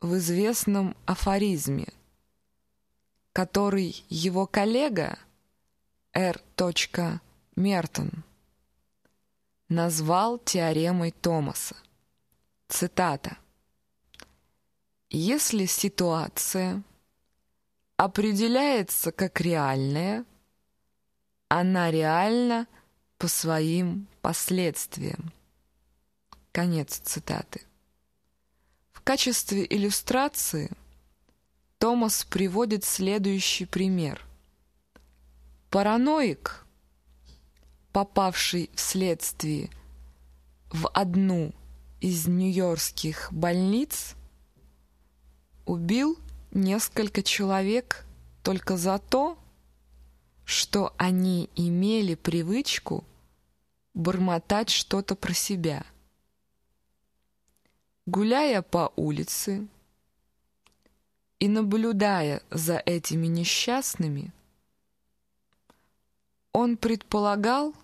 в известном афоризме, который его коллега Р. Мертон назвал теоремой Томаса. Цитата. «Если ситуация определяется как реальная, она реальна по своим последствиям». Конец цитаты. В качестве иллюстрации Томас приводит следующий пример. Параноик, попавший вследствие в одну из нью-йоркских больниц, убил несколько человек только за то, что они имели привычку бормотать что-то про себя – Гуляя по улице и наблюдая за этими несчастными, он предполагал,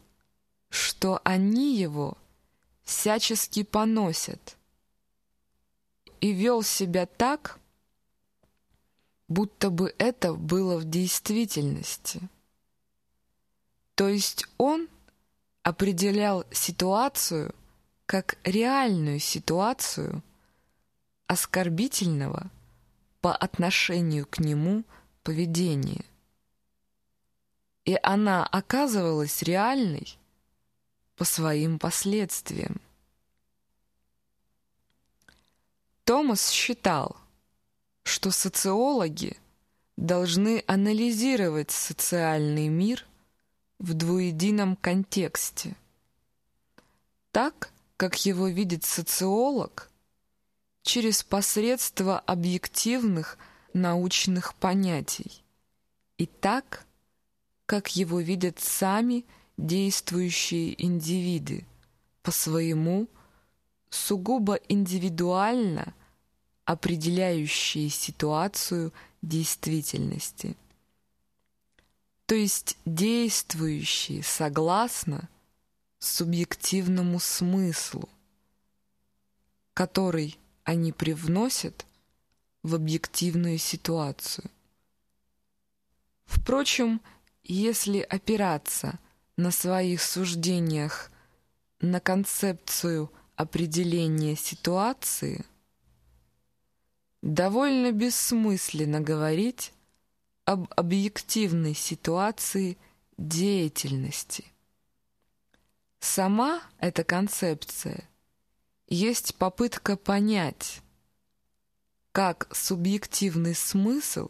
что они его всячески поносят, и вел себя так, будто бы это было в действительности. То есть он определял ситуацию как реальную ситуацию оскорбительного по отношению к нему поведения. И она оказывалась реальной по своим последствиям. Томас считал, что социологи должны анализировать социальный мир в двуедином контексте. Так, как его видит социолог, через посредство объективных научных понятий, и так, как его видят сами действующие индивиды по своему сугубо индивидуально определяющие ситуацию действительности. То есть действующие согласно субъективному смыслу, который они привносят в объективную ситуацию. Впрочем, если опираться на своих суждениях на концепцию определения ситуации, довольно бессмысленно говорить об объективной ситуации деятельности. Сама эта концепция есть попытка понять, как субъективный смысл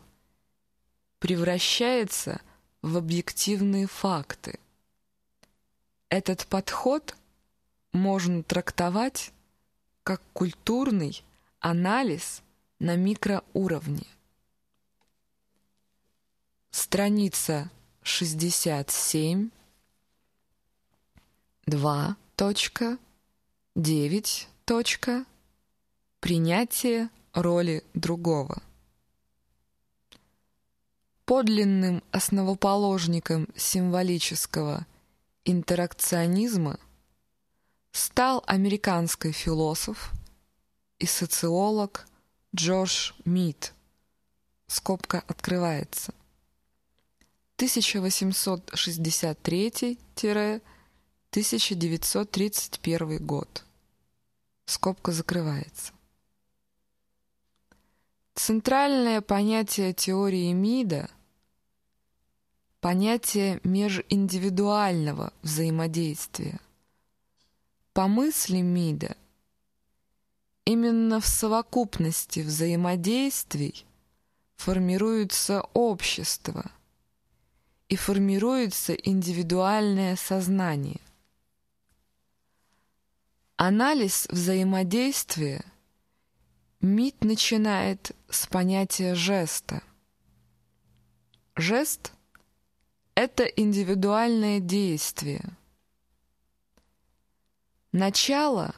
превращается в объективные факты. Этот подход можно трактовать как культурный анализ на микроуровне. Страница 67 2. Точка. 9. Точка. Принятие роли другого. Подлинным основоположником символического интеракционизма стал американский философ и социолог Джордж Мид. Скобка открывается. 1863 1931 год. Скобка закрывается. Центральное понятие теории МИДа – понятие межиндивидуального взаимодействия. По мысли МИДа, именно в совокупности взаимодействий формируется общество и формируется индивидуальное сознание – Анализ взаимодействия МИД начинает с понятия жеста. Жест — это индивидуальное действие. Начало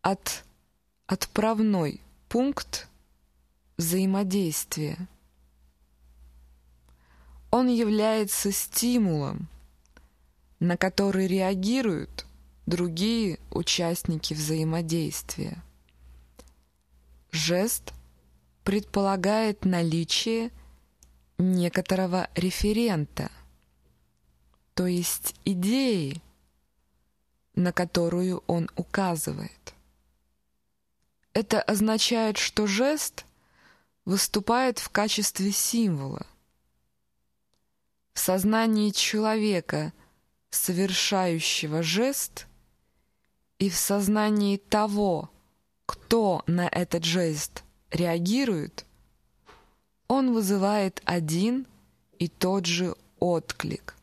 от отправной пункт взаимодействия. Он является стимулом, на который реагируют другие участники взаимодействия. Жест предполагает наличие некоторого референта, то есть идеи, на которую он указывает. Это означает, что жест выступает в качестве символа. В сознании человека, совершающего жест, и в сознании того, кто на этот жест реагирует, он вызывает один и тот же отклик,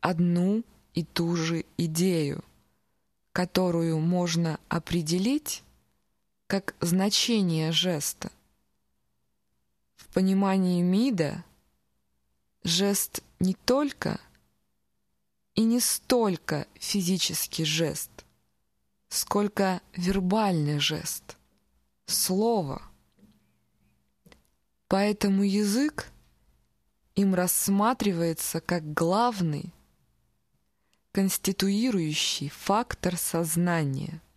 одну и ту же идею, которую можно определить как значение жеста. В понимании МИДа жест не только и не столько физический жест, сколько вербальный жест, слово. Поэтому язык им рассматривается как главный, конституирующий фактор сознания –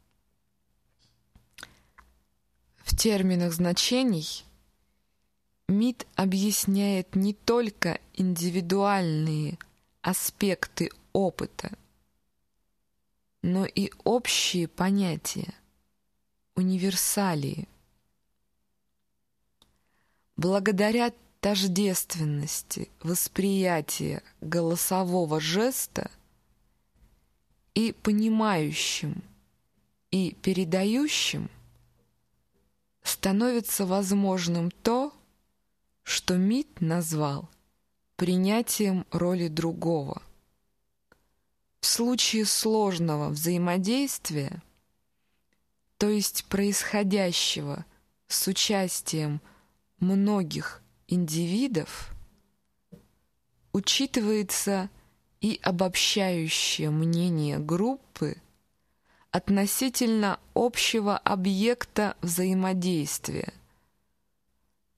в терминах значений МИД объясняет не только индивидуальные аспекты опыта, но и общие понятия, универсалии. Благодаря тождественности восприятия голосового жеста и понимающим, и передающим – становится возможным то, что МИД назвал принятием роли другого. В случае сложного взаимодействия, то есть происходящего с участием многих индивидов, учитывается и обобщающее мнение группы относительно общего объекта взаимодействия,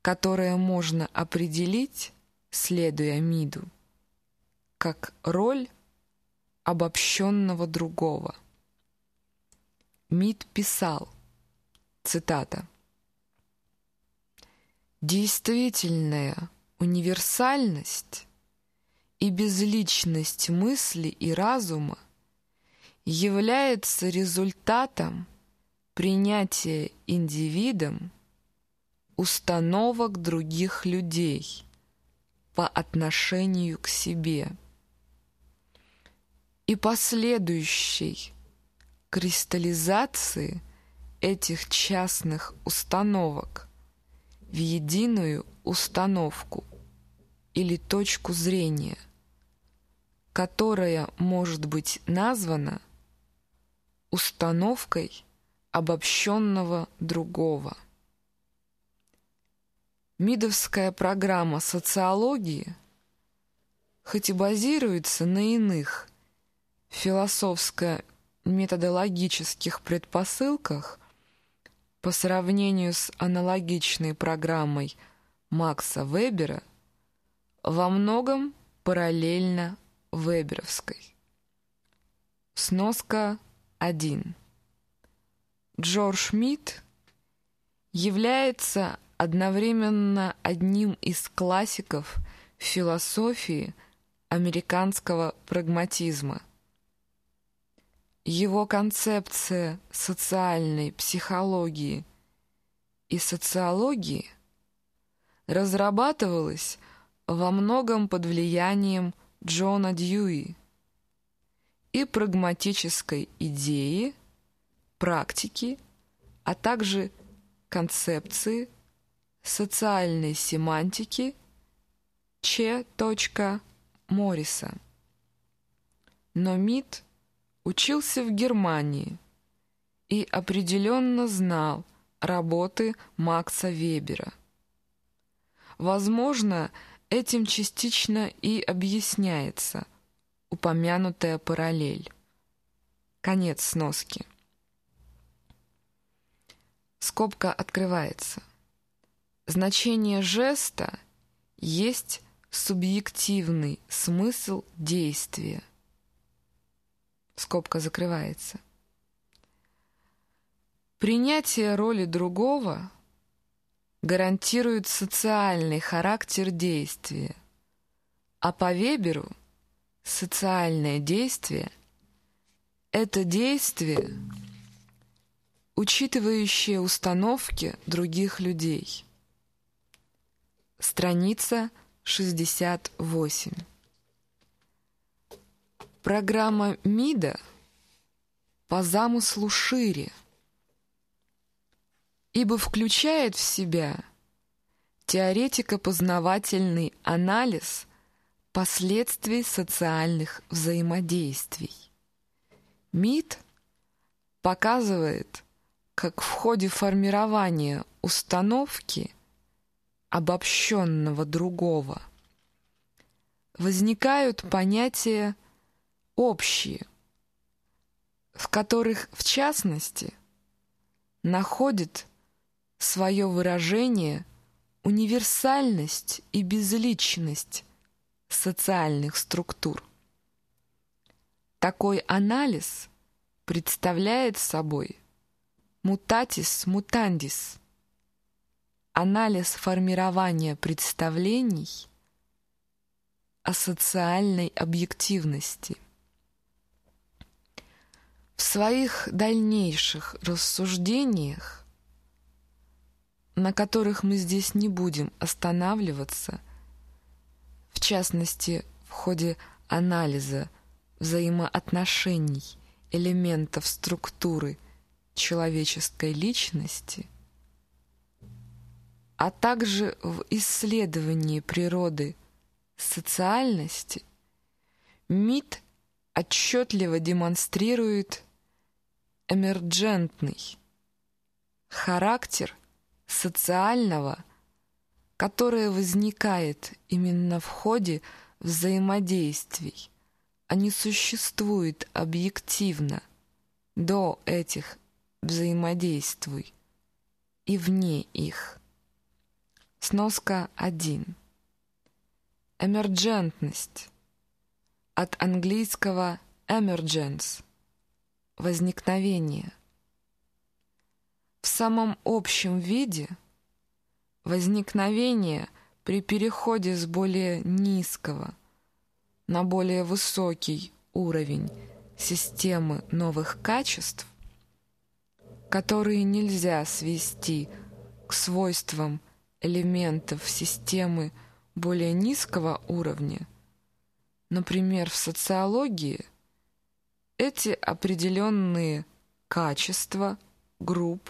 которое можно определить, следуя МИДу, как роль обобщенного другого. МИД писал, цитата, «Действительная универсальность и безличность мысли и разума является результатом принятия индивидом установок других людей по отношению к себе. И последующей кристаллизации этих частных установок в единую установку или точку зрения, которая может быть названа установкой обобщенного другого. Мидовская программа социологии, хоть и базируется на иных философско-методологических предпосылках по сравнению с аналогичной программой Макса Вебера, во многом параллельно Веберовской. Сноска 1. Джордж Мид является одновременно одним из классиков философии американского прагматизма. Его концепция социальной психологии и социологии разрабатывалась во многом под влиянием Джона Дьюи, и прагматической идеи, практики, а также концепции социальной семантики Ч. Морриса. Но МИД учился в Германии и определенно знал работы Макса Вебера. Возможно, этим частично и объясняется – упомянутая параллель. Конец сноски. Скобка открывается. Значение жеста есть субъективный смысл действия, скобка закрывается. Принятие роли другого гарантирует социальный характер действия, а по Веберу социальное действие — это действие, учитывающее установки других людей. Страница 68. Программа МИДа по замыслу шире, ибо включает в себя теоретико-познавательный анализ последствий социальных взаимодействий. МИД показывает, как в ходе формирования установки обобщенного другого возникают понятия общие, в которых, в частности, находит свое выражение универсальность и безличность социальных структур. Такой анализ представляет собой мутатис мутандис анализ формирования представлений о социальной объективности. В своих дальнейших рассуждениях, на которых мы здесь не будем останавливаться, частности, в ходе анализа взаимоотношений элементов структуры человеческой личности, а также в исследовании природы социальности, МИД отчетливо демонстрирует эмерджентный характер социального, которое возникает именно в ходе взаимодействий, а не существует объективно до этих взаимодействий и вне их. Сноска 1. Эмерджентность от английского emergence – возникновение. В самом общем виде возникновение при переходе с более низкого на более высокий уровень системы новых качеств, которые нельзя свести к свойствам элементов системы более низкого уровня – Например, в социологии эти определенные качества групп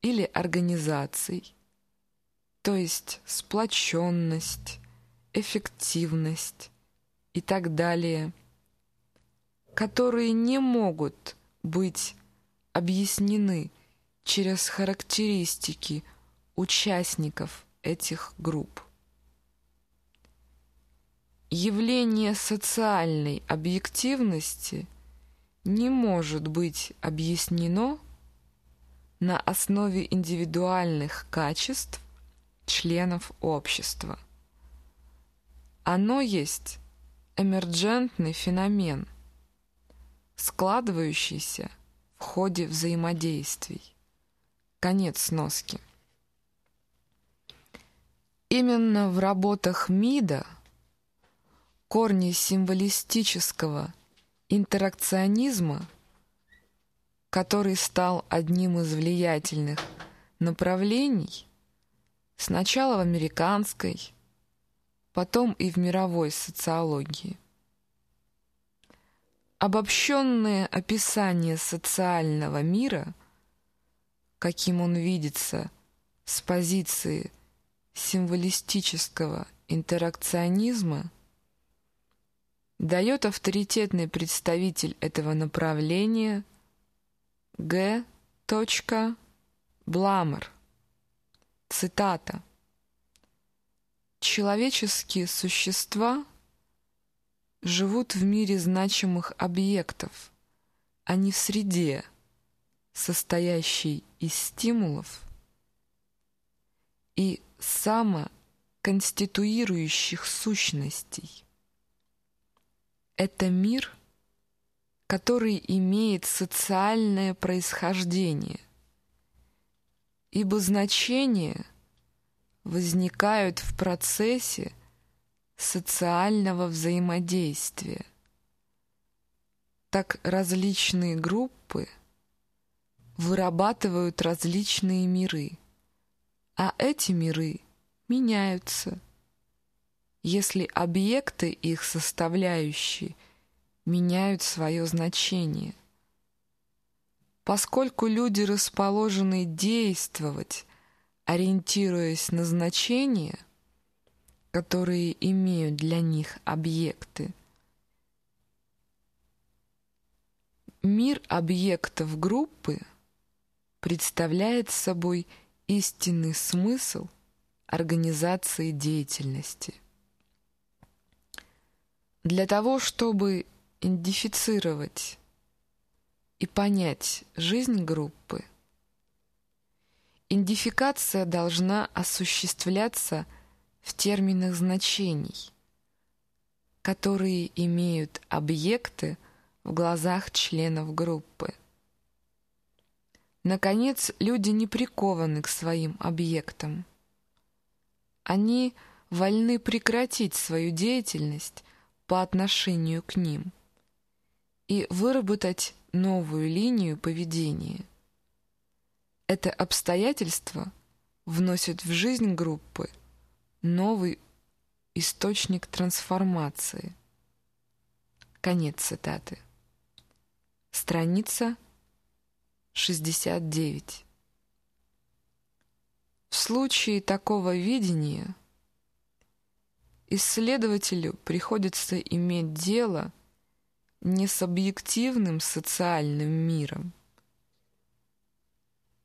или организаций, то есть сплоченность, эффективность и так далее, которые не могут быть объяснены через характеристики участников этих групп. Явление социальной объективности не может быть объяснено на основе индивидуальных качеств членов общества. Оно есть эмерджентный феномен, складывающийся в ходе взаимодействий. Конец сноски. Именно в работах МИДа – корни символистического интеракционизма, который стал одним из влиятельных направлений сначала в американской, потом и в мировой социологии. Обобщенное описание социального мира, каким он видится с позиции символистического интеракционизма – дает авторитетный представитель этого направления Г. Бламер. Цитата. «Человеческие существа живут в мире значимых объектов, а не в среде, состоящей из стимулов и самоконституирующих сущностей. Это мир, который имеет социальное происхождение, ибо значения возникают в процессе социального взаимодействия. Так различные группы вырабатывают различные миры, а эти миры меняются. Если объекты их составляющие меняют свое значение. Поскольку люди расположены действовать, ориентируясь на значения, которые имеют для них объекты, мир объектов группы представляет собой истинный смысл организации деятельности. Для того, чтобы идентифицировать и понять жизнь группы, идентификация должна осуществляться в терминах значений, которые имеют объекты в глазах членов группы. Наконец, люди не прикованы к своим объектам. Они вольны прекратить свою деятельность по отношению к ним и выработать новую линию поведения. Это обстоятельство вносит в жизнь группы новый источник трансформации. Конец цитаты. Страница 69. В случае такого видения исследователю приходится иметь дело не с объективным социальным миром,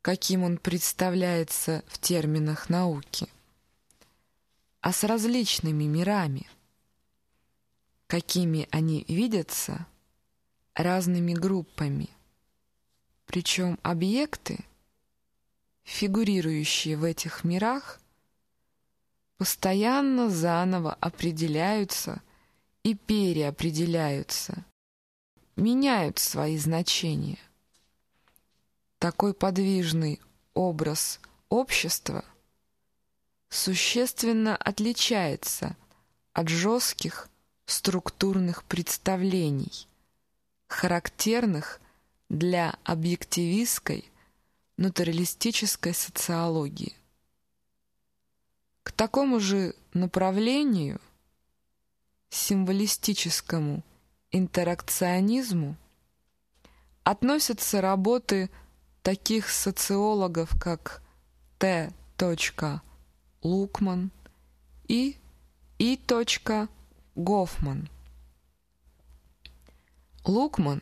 каким он представляется в терминах науки, а с различными мирами, какими они видятся разными группами. Причем объекты, фигурирующие в этих мирах, постоянно заново определяются и переопределяются, меняют свои значения. Такой подвижный образ общества существенно отличается от жестких структурных представлений, характерных для объективистской натуралистической социологии. К такому же направлению, символистическому интеракционизму, относятся работы таких социологов, как Т. Лукман и И. Гофман. Лукман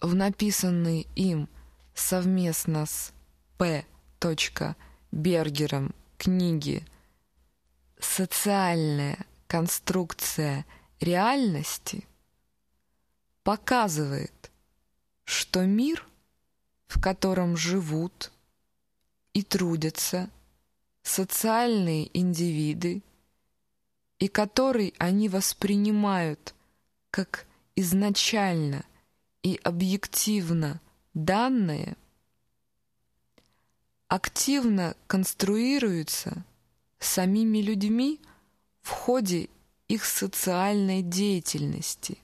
в написанной им совместно с П. Бергером книге «Социальная конструкция реальности» показывает, что мир, в котором живут и трудятся социальные индивиды, и который они воспринимают как изначально и объективно данное, активно конструируется самими людьми в ходе их социальной деятельности,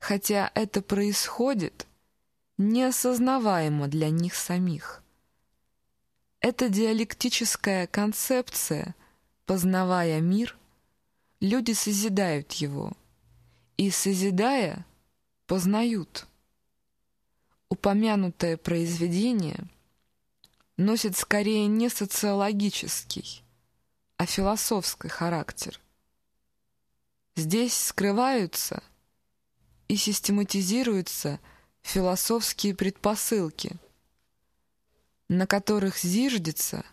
хотя это происходит неосознаваемо для них самих. Эта диалектическая концепция, познавая мир, люди созидают его, и, созидая, познают. Упомянутое произведение носит скорее не социологический, а философский характер. Здесь скрываются и систематизируются философские предпосылки, на которых зиждется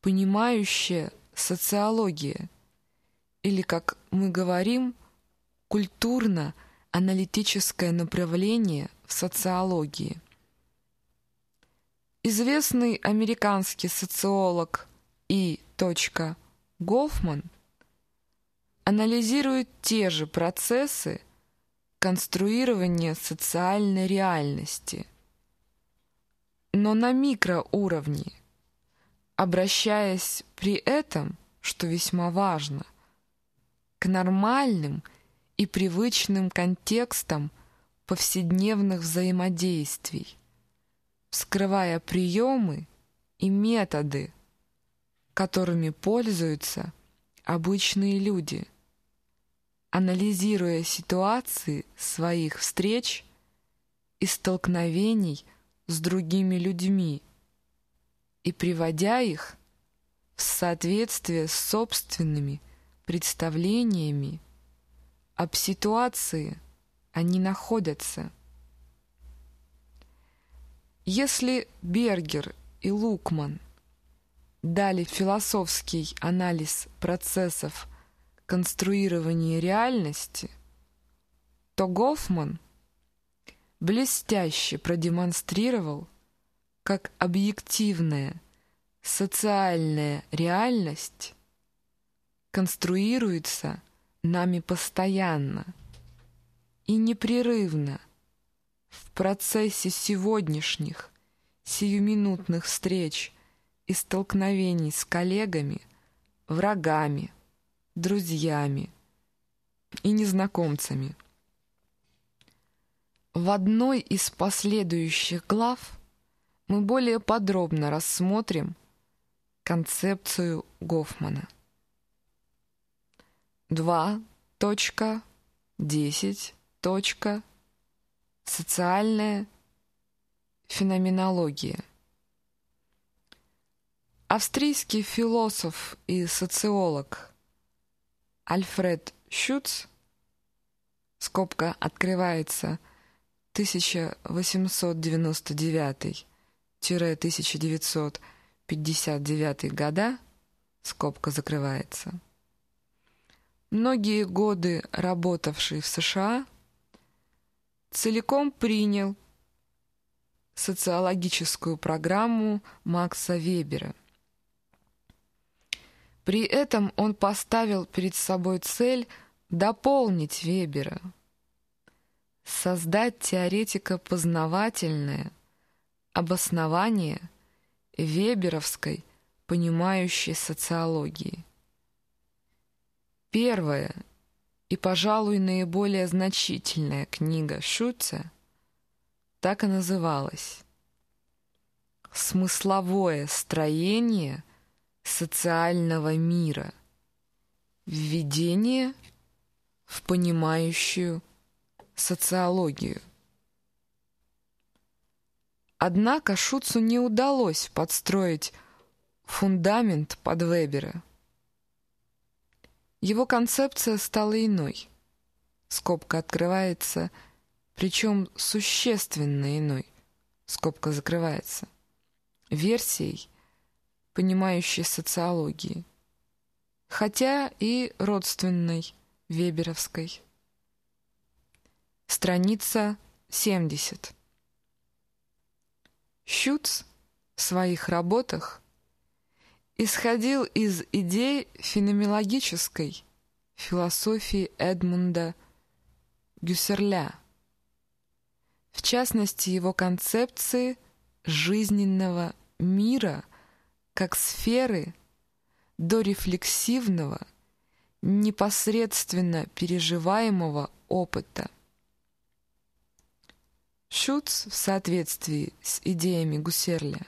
понимающая социология, или, как мы говорим, культурно-аналитическое направление в социологии. Известный американский социолог И. Гофман анализирует те же процессы, конструирования социальной реальности, но на микроуровне, обращаясь при этом, что весьма важно, к нормальным и привычным контекстам повседневных взаимодействий, вскрывая приемы и методы, которыми пользуются обычные люди, анализируя ситуации своих встреч и столкновений с другими людьми и приводя их в соответствие с собственными представлениями об ситуации они находятся. Если Бергер и Лукман дали философский анализ процессов конструирования реальности, то Гофман блестяще продемонстрировал, как объективная социальная реальность конструируется нами постоянно и непрерывно в процессе сегодняшних сиюминутных встреч и столкновений с коллегами, врагами, друзьями и незнакомцами. В одной из последующих глав мы более подробно рассмотрим концепцию Гофмана. 2.10. Социальная феноменология. Австрийский философ и социолог Альфред Шюц, скобка открывается 1899-1959 года, скобка закрывается. Многие годы работавший в США, целиком принял социологическую программу Макса Вебера – при этом он поставил перед собой цель дополнить Вебера, создать теоретико-познавательное обоснование веберовской понимающей социологии. Первая и, пожалуй, наиболее значительная книга Шутца так и называлась «Смысловое строение – социального мира. Введение в понимающую социологию. Однако Шуцу не удалось подстроить фундамент под Вебера. Его концепция стала иной. Скобка открывается, причем существенно иной. Скобка закрывается. Версией, понимающей социологии, хотя и родственной Веберовской. Страница 70. Щуц в своих работах исходил из идей феноменологической философии Эдмунда Гюссерля, в частности его концепции жизненного мира – как сферы до рефлексивного, непосредственно переживаемого опыта. Шуц в соответствии с идеями Гуссерля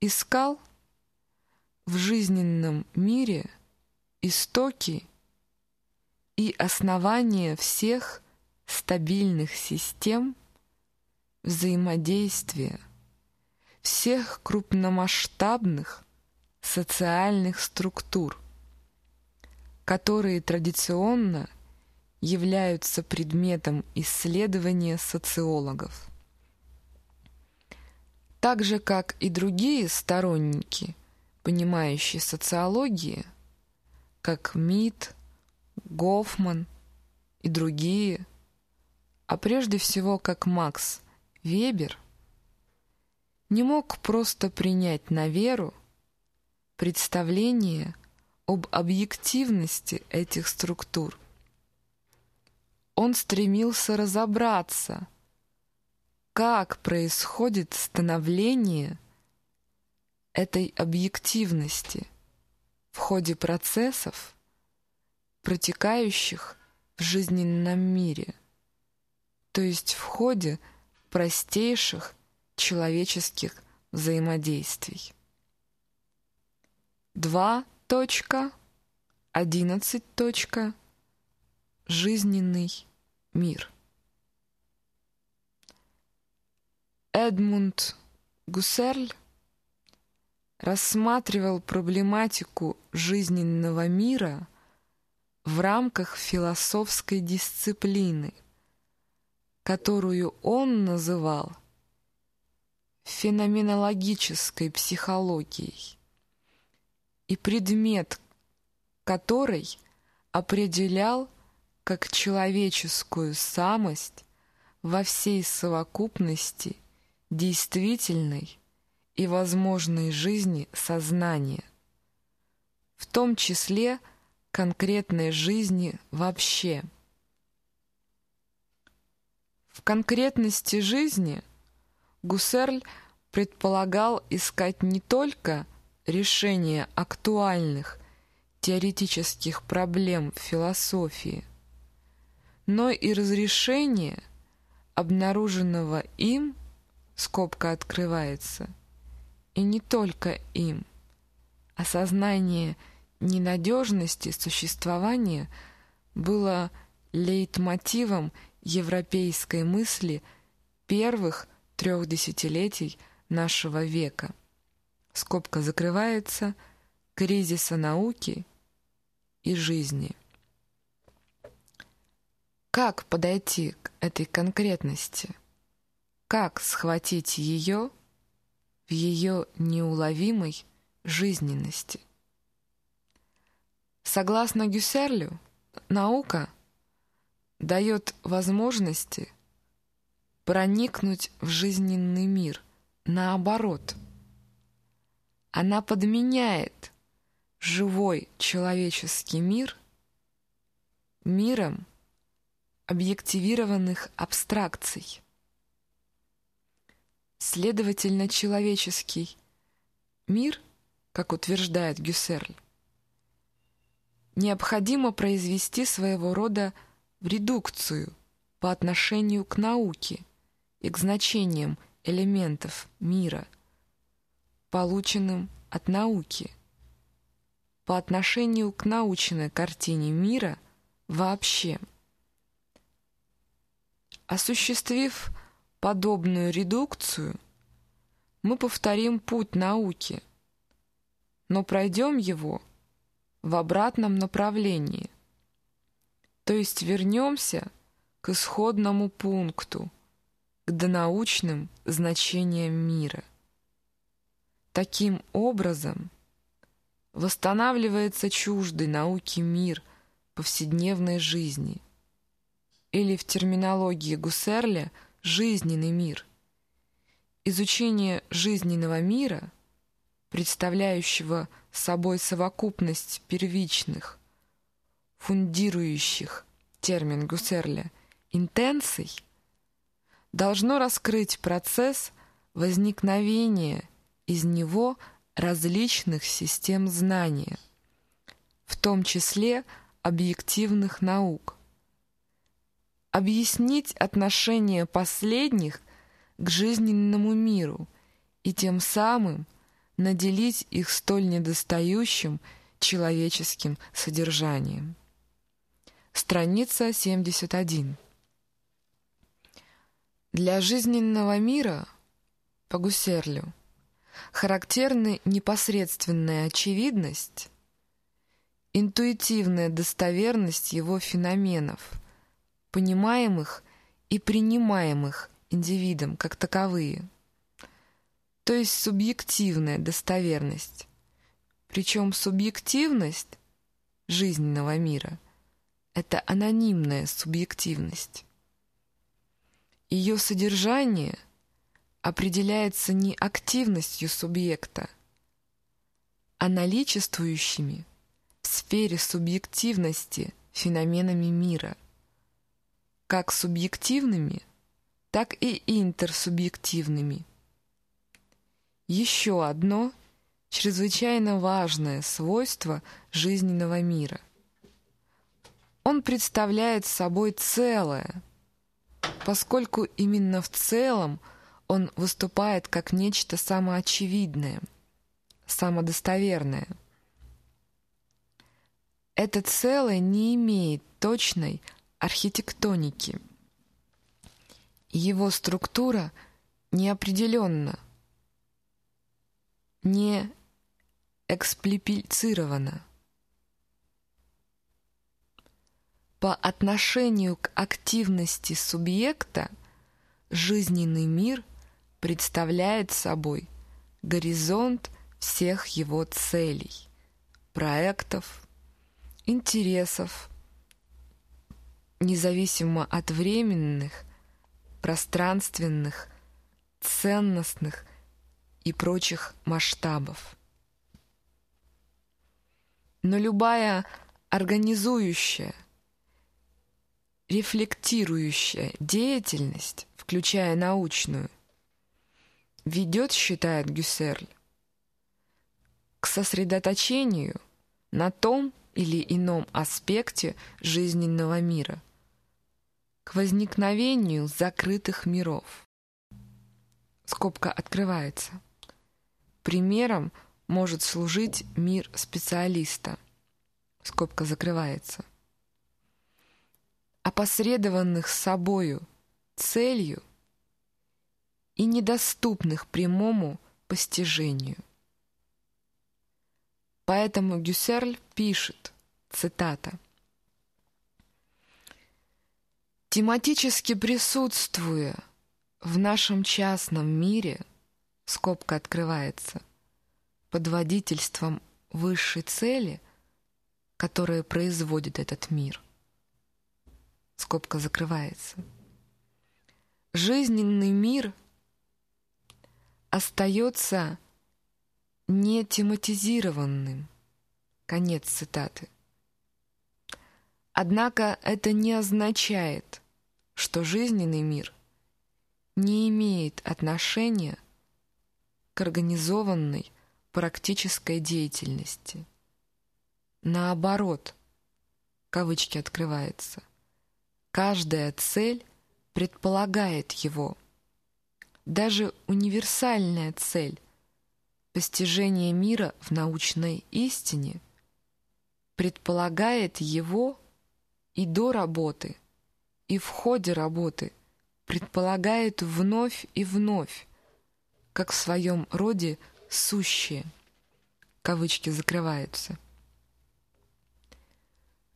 искал в жизненном мире истоки и основания всех стабильных систем взаимодействия всех крупномасштабных социальных структур, которые традиционно являются предметом исследования социологов. Так же, как и другие сторонники, понимающие социологии, как Мид, Гофман и другие, а прежде всего как Макс Вебер, не мог просто принять на веру представление об объективности этих структур. он стремился разобраться, как происходит становление этой объективности в ходе процессов, протекающих в жизненном мире, то есть в ходе простейших человеческих взаимодействий. 2.11. Жизненный мир. Эдмунд Гуссерль рассматривал проблематику жизненного мира в рамках философской дисциплины, которую он называл феноменологической психологией, и предмет которой определял как человеческую самость во всей совокупности действительной и возможной жизни сознания, в том числе конкретной жизни вообще. В конкретности жизни Гуссерль предполагал искать не только решение актуальных теоретических проблем философии, но и разрешение обнаруженного им скобка открывается, и не только им. Осознание ненадежности существования было лейтмотивом европейской мысли первых трех десятилетий нашего века. Скобка закрывается, кризиса науки и жизни. Как подойти к этой конкретности? Как схватить ее в ее неуловимой жизненности? Согласно Гюссерлю, наука дает возможности проникнуть в жизненный мир наоборот. Она подменяет живой человеческий мир миром объективированных абстракций. Следовательно, человеческий мир, как утверждает Гюссерль, необходимо произвести своего рода редукцию по отношению к науке и к значениям элементов мира, полученным от науки, по отношению к научной картине мира вообще. Осуществив подобную редукцию, мы повторим путь науки, но пройдем его в обратном направлении, то есть вернемся к исходному пункту, к донаучным значениям мира. Таким образом, восстанавливается чуждый науки мир повседневной жизни, или в терминологии Гуссерля – жизненный мир. Изучение жизненного мира, представляющего собой совокупность первичных, фундирующих, термин Гуссерля, интенций, должно раскрыть процесс возникновения из него различных систем знания, в том числе объективных наук – объяснить отношение последних к жизненному миру и тем самым наделить их столь недостающим человеческим содержанием. Страница 71. Для жизненного мира по Гуссерлю характерны непосредственная очевидность, интуитивная достоверность его феноменов – понимаемых и принимаемых индивидом как таковые, то есть субъективная достоверность. Причем субъективность жизненного мира — это анонимная субъективность. Ее содержание определяется не активностью субъекта, а наличествующими в сфере субъективности феноменами мира — как субъективными, так и интерсубъективными. Еще одно чрезвычайно важное свойство жизненного мира. Он представляет собой целое, поскольку именно в целом он выступает как нечто самоочевидное, самодостоверное. Это целое не имеет точной архитектоники. Его структура неопределенна, не эксплицирована. По отношению к активности субъекта жизненный мир представляет собой горизонт всех его целей, проектов, интересов, независимо от временных, пространственных, ценностных и прочих масштабов. Но любая организующая, рефлектирующая деятельность, включая научную, ведет, считает Гюссерль, к сосредоточению на том или ином аспекте жизненного мира, к возникновению закрытых миров. Скобка открывается. Примером может служить мир специалиста. Скобка закрывается. Опосредованных собою целью и недоступных прямому постижению. Поэтому Гюссерль пишет, цитата, «Тематически присутствуя в нашем частном мире, скобка открывается, под водительством высшей цели, которая производит этот мир. Скобка закрывается. Жизненный мир остается не тематизированным. Конец цитаты. Однако это не означает, что жизненный мир не имеет отношения к организованной практической деятельности. Наоборот, кавычки открывается, каждая цель предполагает его. Даже универсальная цель постижение мира в научной истине предполагает его и до работы, и в ходе работы предполагает вновь и вновь, как в своем роде сущее. Кавычки закрываются.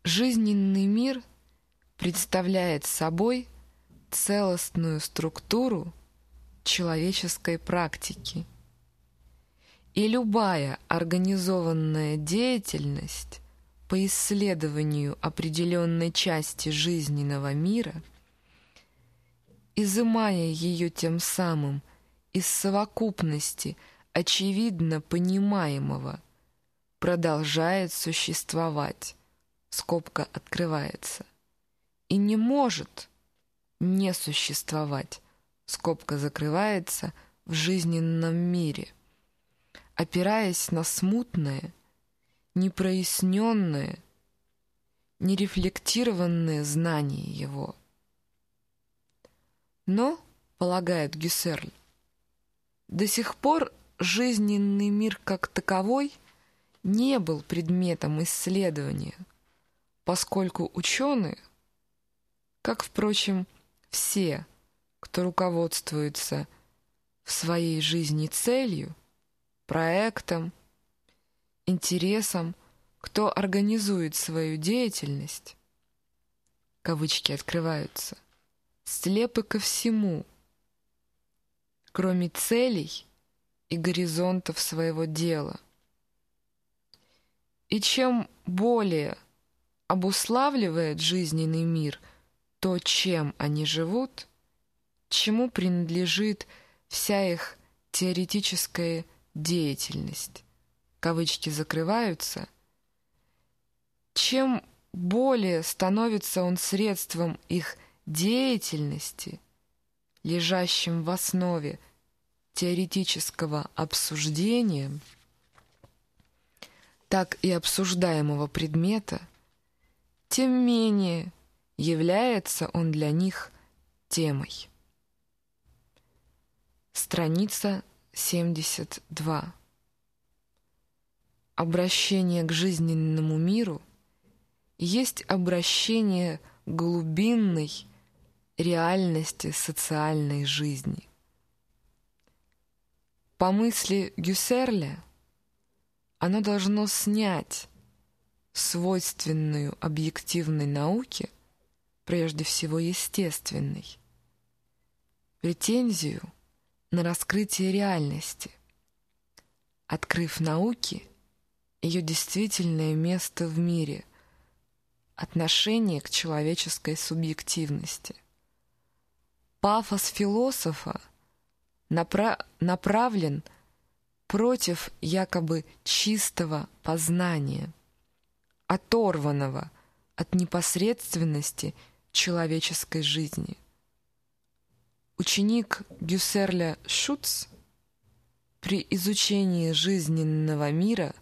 Жизненный мир представляет собой целостную структуру человеческой практики. И любая организованная деятельность по исследованию определенной части жизненного мира, изымая ее тем самым из совокупности – очевидно понимаемого продолжает существовать, скобка открывается, и не может не существовать, скобка закрывается в жизненном мире, опираясь на смутное, непроясненное, нерефлектированное знание его. Но, полагает Гюссерль, до сих пор жизненный мир как таковой не был предметом исследования, поскольку ученые, как, впрочем, все, кто руководствуется в своей жизни целью, проектом, интересом, кто организует свою деятельность, кавычки открываются, слепы ко всему, кроме целей и горизонтов своего дела. И чем более обуславливает жизненный мир то, чем они живут, чему принадлежит вся их теоретическая деятельность, кавычки закрываются, чем более становится он средством их деятельности, лежащем в основе теоретического обсуждения, так и обсуждаемого предмета, тем менее является он для них темой. Страница 72. Обращение к жизненному миру есть обращение глубинной реальности социальной жизни. По мысли Гюссерля, оно должно снять свойственную объективной науке, прежде всего естественной, претензию на раскрытие реальности, открыв науке ее действительное место в мире, отношение к человеческой субъективности. Пафос философа напра направлен против якобы чистого познания, оторванного от непосредственности человеческой жизни. Ученик Гюссерля Шуц при изучении жизненного мира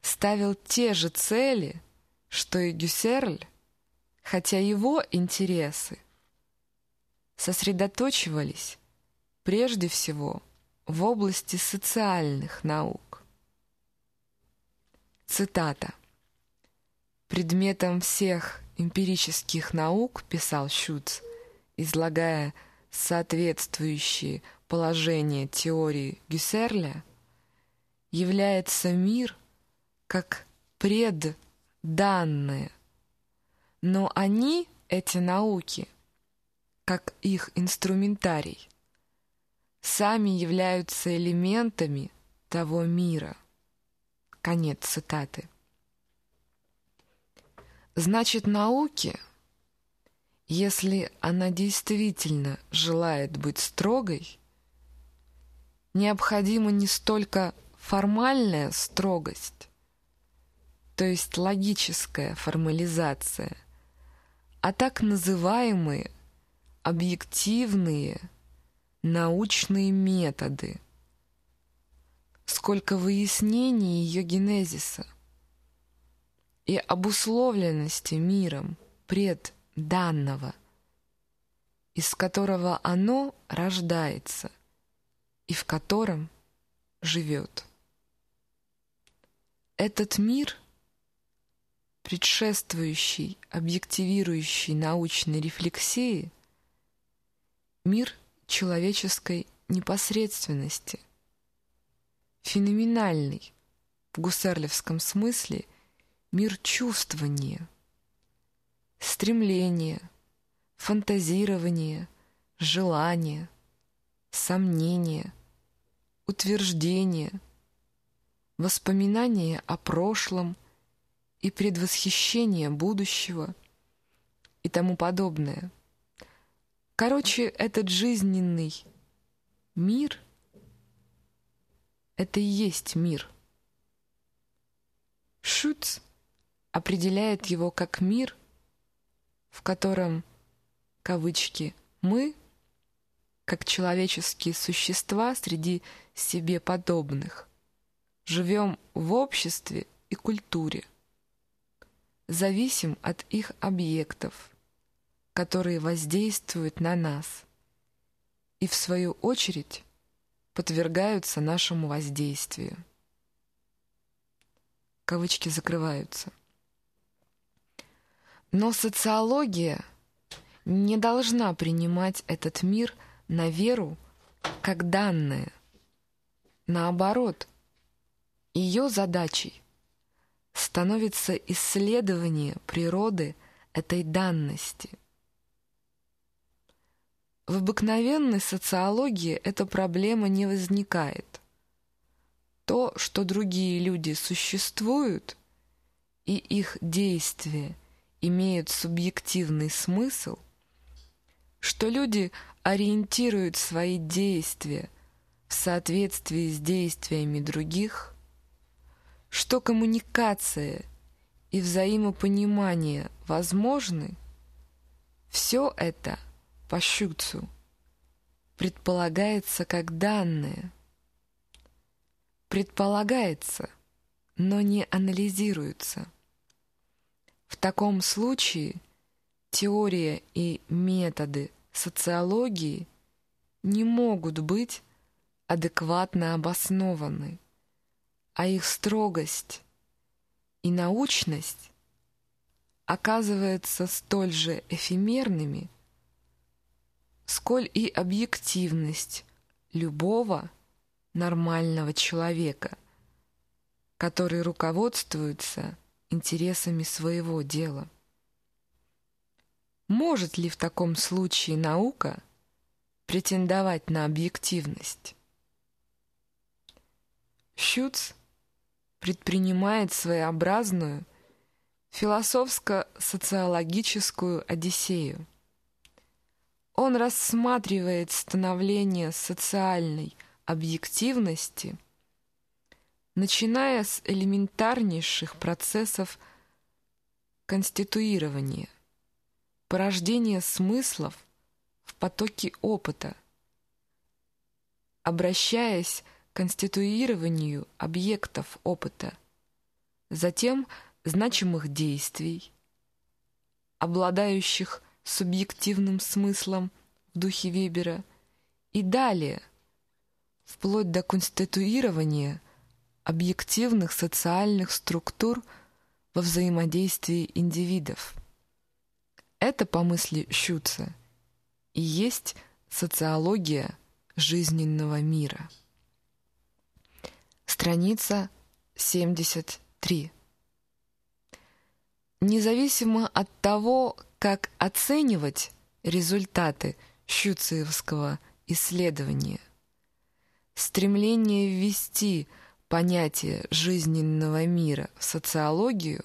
ставил те же цели, что и Гюссерль, хотя его интересы сосредоточивались прежде всего в области социальных наук. Цитата. «Предметом всех эмпирических наук, — писал Шуц, излагая соответствующие положения теории Гюссерля, является мир как предданное, но они, эти науки, как их инструментарий, сами являются элементами того мира. Конец цитаты. Значит, науке, если она действительно желает быть строгой, необходима не столько формальная строгость, то есть логическая формализация, а так называемые объективные научные методы, сколько выяснений ее генезиса и обусловленности миром предданного, из которого оно рождается и в котором живет. Этот мир, предшествующий объективирующей научной рефлексии, мир – человеческой непосредственности. Феноменальный, в гусарлевском смысле, мир чувствования, стремления, фантазирования, желания, сомнения, утверждения, воспоминания о прошлом и предвосхищение будущего и тому подобное – Короче, этот жизненный мир — это и есть мир. Шуц определяет его как мир, в котором, кавычки, «мы», как человеческие существа среди себе подобных, живем в обществе и культуре, зависим от их объектов — которые воздействуют на нас и, в свою очередь, подвергаются нашему воздействию. Кавычки закрываются. Но социология не должна принимать этот мир на веру как данное. Наоборот, ее задачей становится исследование природы этой данности – в обыкновенной социологии эта проблема не возникает. То, что другие люди существуют, и их действия имеют субъективный смысл, что люди ориентируют свои действия в соответствии с действиями других, что коммуникация и взаимопонимание возможны – Все это по Щуцу предполагается как данное. Предполагается, но не анализируется. В таком случае теория и методы социологии не могут быть адекватно обоснованы, а их строгость и научность оказываются столь же эфемерными, сколь и объективность любого нормального человека, который руководствуется интересами своего дела. Может ли в таком случае наука претендовать на объективность? Щуц предпринимает своеобразную философско-социологическую одиссею. Он рассматривает становление социальной объективности, начиная с элементарнейших процессов конституирования, порождения смыслов в потоке опыта, обращаясь к конституированию объектов опыта, затем значимых действий, обладающих субъективным смыслом в духе Вебера, и далее, вплоть до конституирования объективных социальных структур во взаимодействии индивидов. Это, по мысли Щуца, и есть социология жизненного мира. Страница 73. Независимо от того, как оценивать результаты щуциевского исследования, стремление ввести понятие жизненного мира в социологию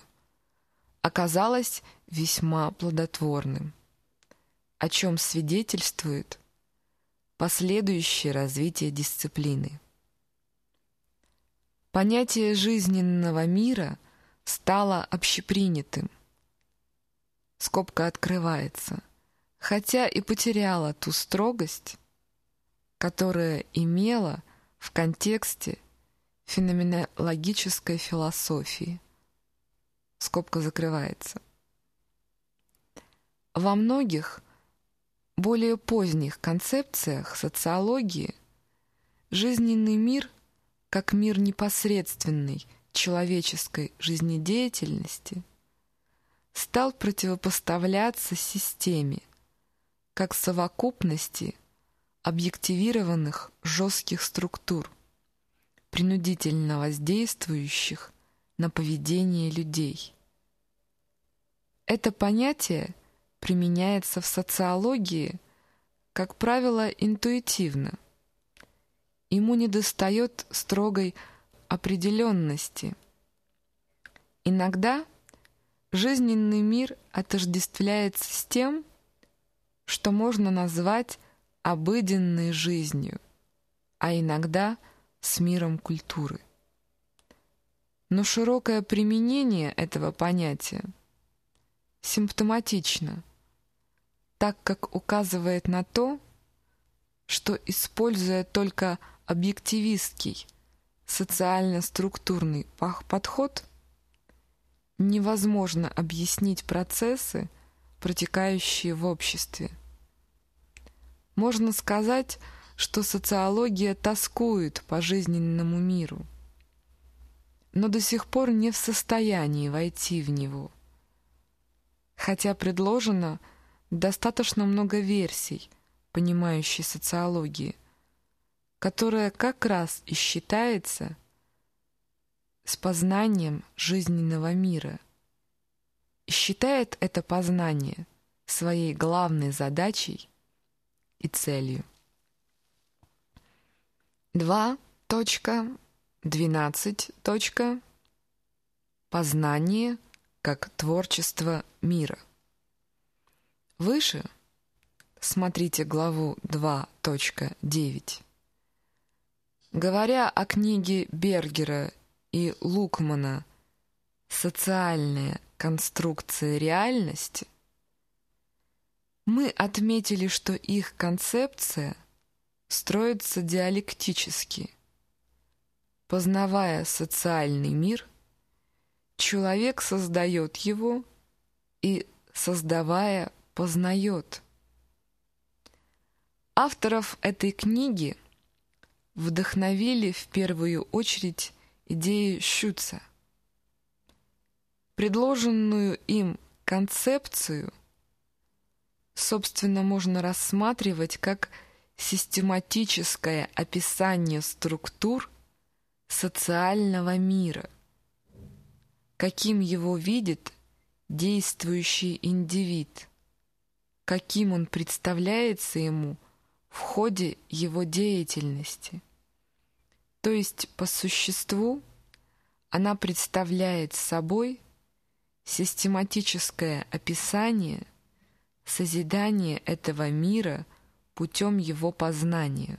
оказалось весьма плодотворным, о чем свидетельствует последующее развитие дисциплины. Понятие жизненного мира стало общепринятым. Скобка открывается, хотя и потеряла ту строгость, которая имела в контексте феноменологической философии. Скобка закрывается. Во многих более поздних концепциях социологии жизненный мир – как мир непосредственной человеческой жизнедеятельности стал противопоставляться системе как совокупности объективированных жестких структур, принудительно воздействующих на поведение людей. Это понятие применяется в социологии, как правило, интуитивно, ему недостает строгой определенности. Иногда жизненный мир отождествляется с тем, что можно назвать обыденной жизнью, а иногда с миром культуры. Но широкое применение этого понятия симптоматично, так как указывает на то, что, используя только объективистский, социально-структурный подход, невозможно объяснить процессы, протекающие в обществе. Можно сказать, что социология тоскует по жизненному миру, но до сих пор не в состоянии войти в него. Хотя предложено достаточно много версий, понимающей социологии, которая как раз и считается с познанием жизненного мира и считает это познание своей главной задачей и целью. 2.12. Познание как творчество мира. Выше смотрите главу 2.9. Говоря о книге Бергера и Лукмана «Социальная конструкция реальности», Мы отметили, что их концепция строится диалектически. Познавая социальный мир, человек создает его и, создавая, познает. Авторов этой книги вдохновили в первую очередь идеи Шюца. Предложенную им концепцию, собственно, можно рассматривать как систематическое описание структур социального мира, каким его видит действующий индивид, каким он представляется ему в ходе его деятельности. То есть, по существу, она представляет собой систематическое описание созидания этого мира путем его познания.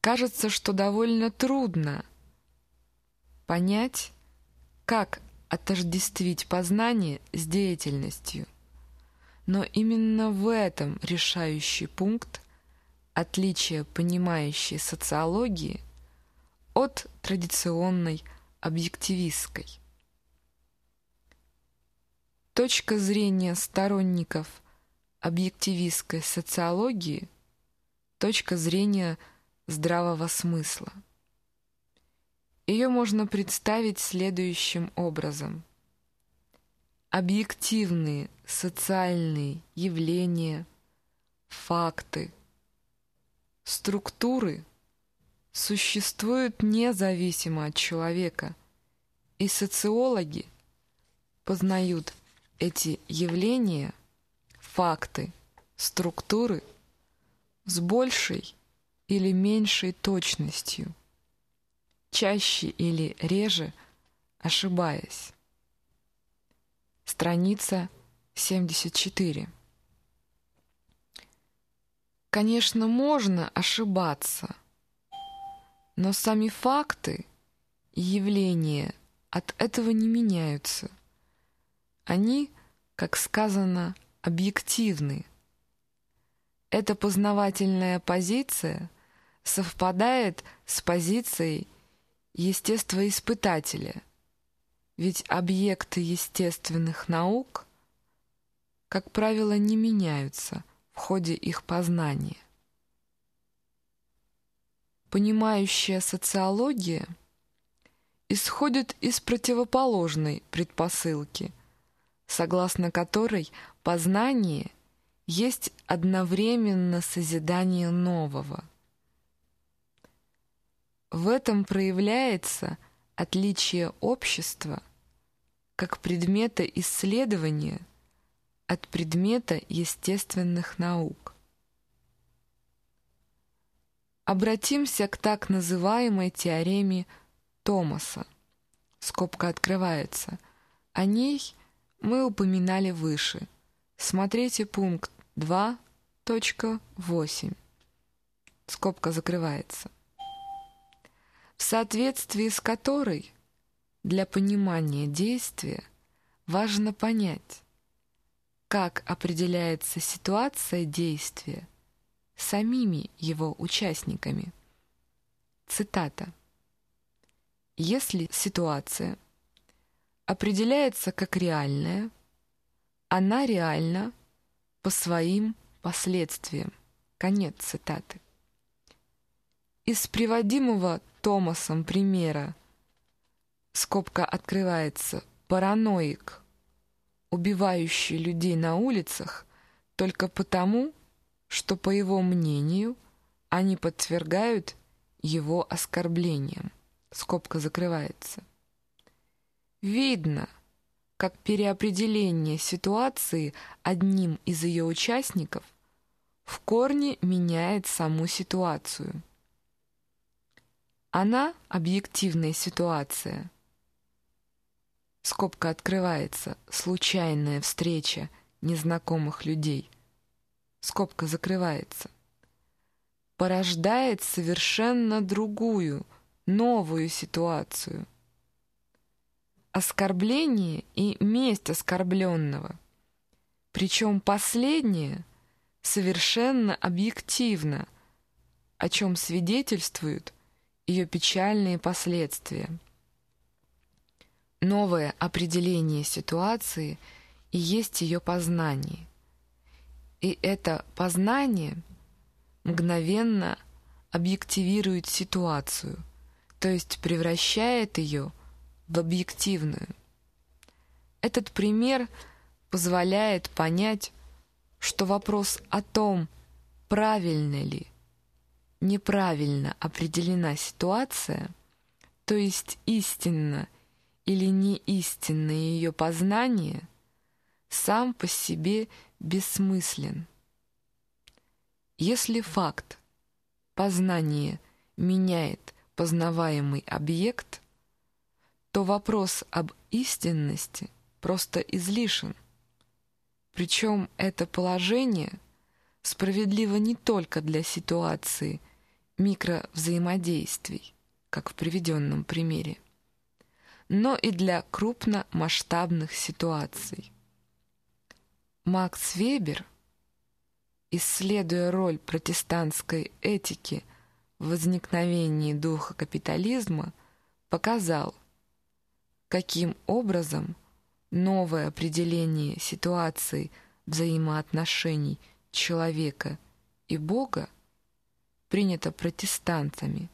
Кажется, что довольно трудно понять, как отождествить познание с деятельностью. Но именно в этом решающий пункт отличия понимающей социологии от традиционной объективистской. Точка зрения сторонников объективистской социологии – точка зрения здравого смысла. Ее можно представить следующим образом – объективные социальные явления, факты, структуры существуют независимо от человека, и социологи познают эти явления, факты, структуры с большей или меньшей точностью, чаще или реже ошибаясь. Страница 74. Конечно, можно ошибаться, но сами факты и явления от этого не меняются. Они, как сказано, объективны. Эта познавательная позиция совпадает с позицией естествоиспытателя – ведь объекты естественных наук, как правило, не меняются в ходе их познания. Понимающая социология исходит из противоположной предпосылки, согласно которой познание есть одновременно созидание нового. В этом проявляется – отличие общества как предмета исследования от предмета естественных наук. Обратимся к так называемой теореме Томаса. Скобка открывается. О ней мы упоминали выше. Смотрите пункт 2.8. Скобка закрывается в соответствии с которой для понимания действия важно понять, как определяется ситуация действия самими его участниками. Цитата. Если ситуация определяется как реальная, она реальна по своим последствиям. Конец цитаты. Из приводимого Томасом примера, скобка открывается, параноик, убивающий людей на улицах только потому, что, по его мнению, они подвергают его оскорблениям. Скобка закрывается. Видно, как переопределение ситуации одним из ее участников в корне меняет саму ситуацию. Она — объективная ситуация. Скобка открывается. Случайная встреча незнакомых людей. Скобка закрывается. Порождает совершенно другую, новую ситуацию. Оскорбление и месть оскорбленного Причем последнее совершенно объективно, о чем свидетельствуют ее печальные последствия. Новое определение ситуации и есть ее познание. И это познание мгновенно объективирует ситуацию, то есть превращает ее в объективную. Этот пример позволяет понять, что вопрос о том, правильно ли, неправильно определена ситуация, то есть истинно или не истинное ее познание, сам по себе бессмыслен. Если факт познания меняет познаваемый объект, то вопрос об истинности просто излишен. Причем это положение справедливо не только для ситуации микровзаимодействий, как в приведенном примере, но и для крупномасштабных ситуаций. Макс Вебер, исследуя роль протестантской этики в возникновении духа капитализма, показал, каким образом новое определение ситуации взаимоотношений человека и Бога принято протестантами,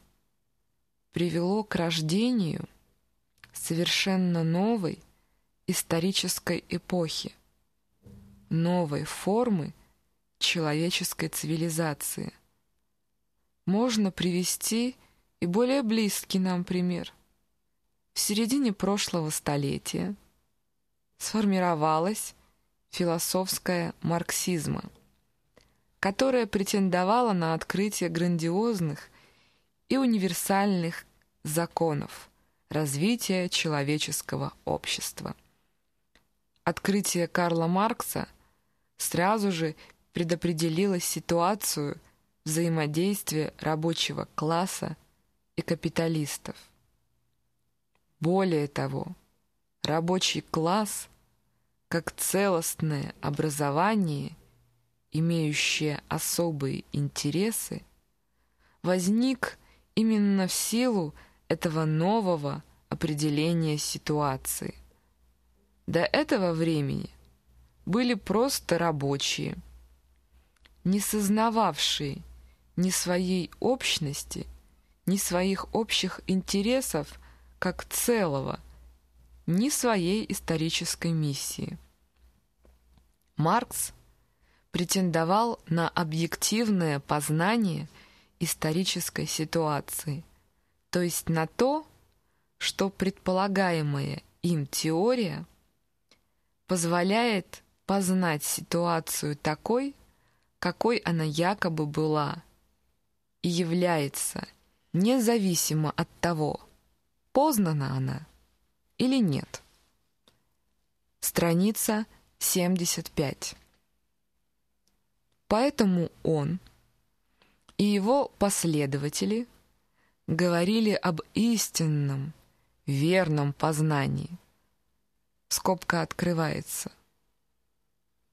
привело к рождению совершенно новой исторической эпохи, новой формы человеческой цивилизации. Можно привести и более близкий нам пример. В середине прошлого столетия сформировалась философская марксизма, которая претендовала на открытие грандиозных и универсальных законов развития человеческого общества. Открытие Карла Маркса сразу же предопределило ситуацию взаимодействия рабочего класса и капиталистов. Более того, рабочий класс как целостное образование, имеющее особые интересы, возник именно в силу этого нового определения ситуации. До этого времени были просто рабочие, не сознававшие ни своей общности, ни своих общих интересов как целого – ни своей исторической миссии. Маркс претендовал на объективное познание исторической ситуации, то есть на то, что предполагаемая им теория позволяет познать ситуацию такой, какой она якобы была и является, независимо от того, познана она или нет. Страница 75. Поэтому он и его последователи говорили об истинном, верном познании. Скобка открывается.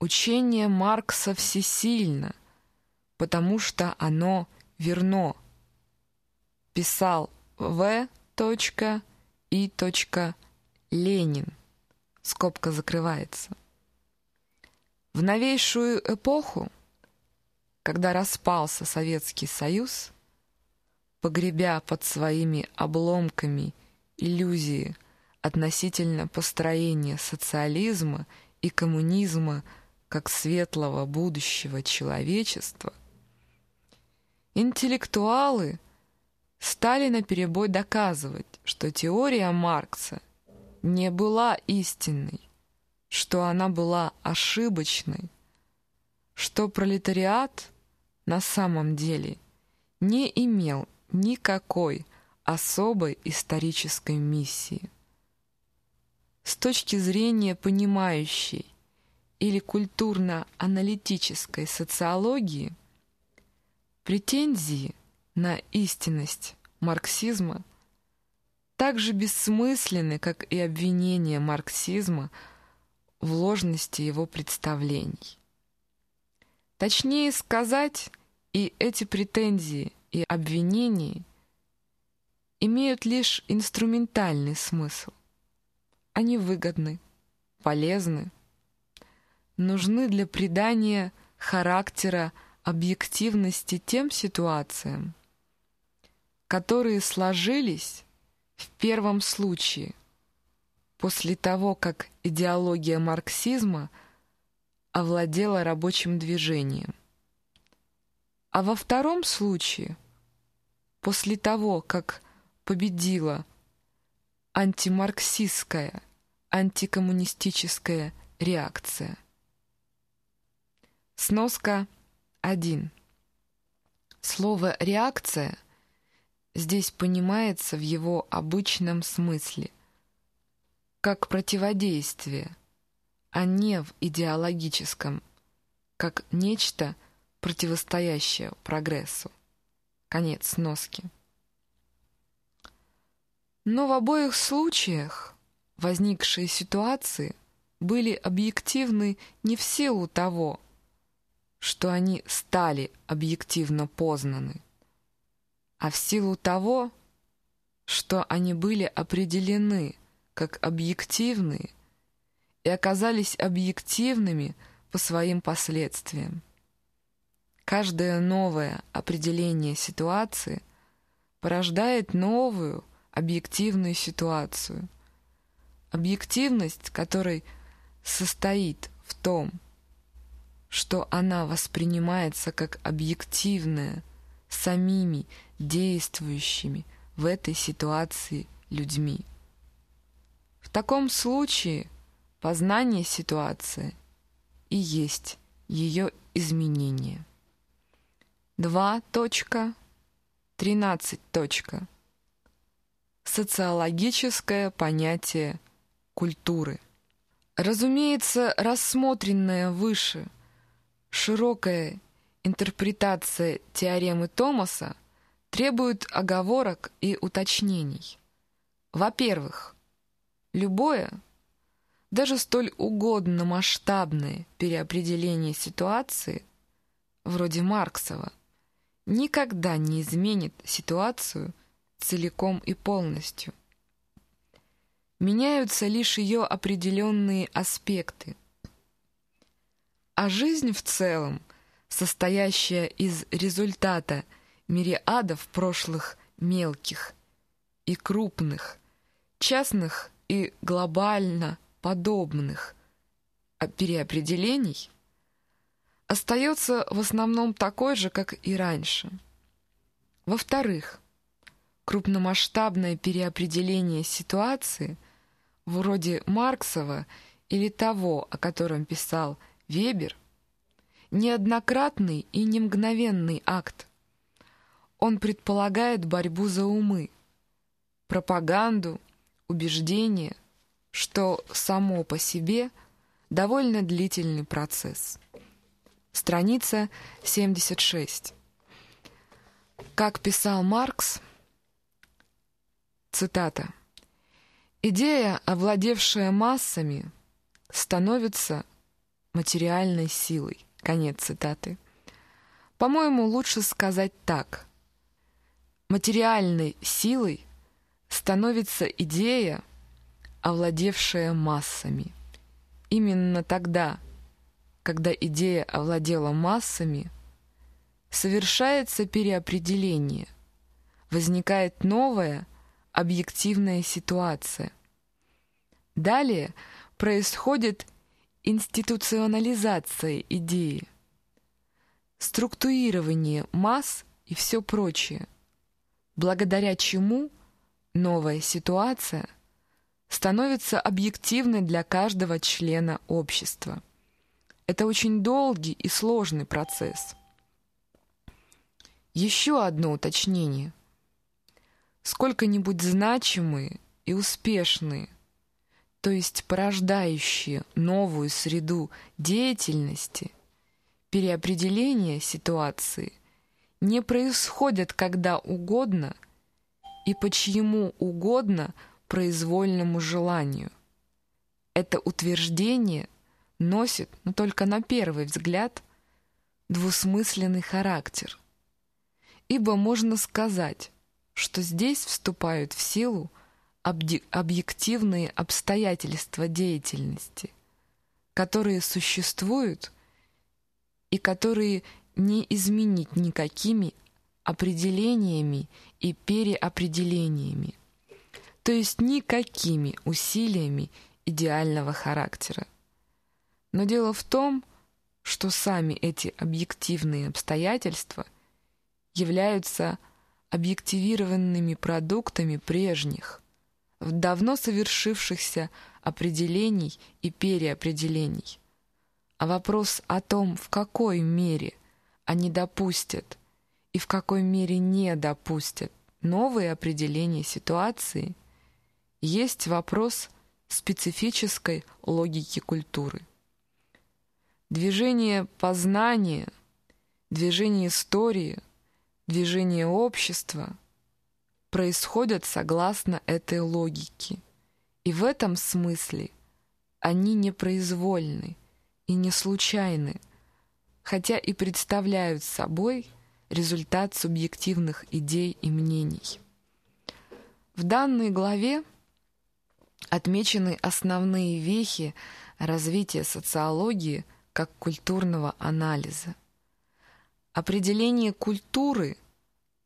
Учение Маркса всесильно, потому что оно верно. Писал В. И. Ленин. Скобка закрывается. В новейшую эпоху, когда распался Советский Союз, погребя под своими обломками иллюзии относительно построения социализма и коммунизма как светлого будущего человечества, интеллектуалы стали наперебой доказывать, что теория Маркса не была истинной, что она была ошибочной, что пролетариат на самом деле не имел никакой особой исторической миссии. С точки зрения понимающей или культурно-аналитической социологии, претензии на истинность марксизма так же бессмысленны, как и обвинения марксизма в ложности его представлений. Точнее сказать, и эти претензии и обвинения имеют лишь инструментальный смысл. Они выгодны, полезны, нужны для придания характера объективности тем ситуациям, которые сложились в первом случае, после того, как идеология марксизма овладела рабочим движением. А во втором случае, после того, как победила антимарксистская, антикоммунистическая реакция. Сноска 1. Слово «реакция» здесь понимается в его обычном смысле, как противодействие, а не в идеологическом, как нечто, противостоящее прогрессу. Конец носки. Но в обоих случаях возникшие ситуации были объективны не в силу того, что они стали объективно познаны, а в силу того, что они были определены как объективные и оказались объективными по своим последствиям. Каждое новое определение ситуации порождает новую объективную ситуацию. Объективность, которой состоит в том, что она воспринимается как объективная самими действующими в этой ситуации людьми. В таком случае познание ситуации и есть ее изменение. 2.13. Социологическое понятие культуры. Разумеется, рассмотренное выше широкая интерпретация теоремы Томаса требует оговорок и уточнений. Во-первых, любое, даже столь угодно масштабное переопределение ситуации, вроде Марксова, никогда не изменит ситуацию целиком и полностью. Меняются лишь ее определенные аспекты. А жизнь в целом, состоящая из результата мириадов прошлых мелких и крупных, частных и глобально подобных переопределений, остается в основном такой же, как и раньше. Во-вторых, крупномасштабное переопределение ситуации, вроде Марксова или того, о котором писал Вебер, неоднократный и не мгновенный акт. Он предполагает борьбу за умы, пропаганду, убеждение, что само по себе довольно длительный процесс. Страница 76. Как писал Маркс, Цитата. «Идея, овладевшая массами, становится материальной силой». Конец цитаты. По-моему, лучше сказать так. Материальной силой становится идея, овладевшая массами. Именно тогда, когда идея овладела массами, совершается переопределение, возникает новое – объективная ситуация. Далее происходит институционализация идеи, структурирование масс и все прочее, благодаря чему новая ситуация становится объективной для каждого члена общества. Это очень долгий и сложный процесс. Еще одно уточнение сколько-нибудь значимые и успешные, то есть порождающие новую среду деятельности, переопределение ситуации не происходят когда угодно и по чьему угодно произвольному желанию. это утверждение носит, но только на первый взгляд, двусмысленный характер. Ибо можно сказать, что здесь вступают в силу объективные обстоятельства деятельности, которые существуют и которые не изменить никакими определениями и переопределениями, то есть никакими усилиями идеального характера. Но дело в том, что сами эти объективные обстоятельства являются объективированными продуктами прежних, давно совершившихся определений и переопределений. А вопрос о том, в какой мере они допустят и в какой мере не допустят новые определения ситуации, есть вопрос специфической логики культуры. Движение познания, движение истории, движение общества происходят согласно этой логике. И в этом смысле они непроизвольны и не случайны, хотя и представляют собой результат субъективных идей и мнений. В данной главе отмечены основные вехи развития социологии как культурного анализа. Определение культуры,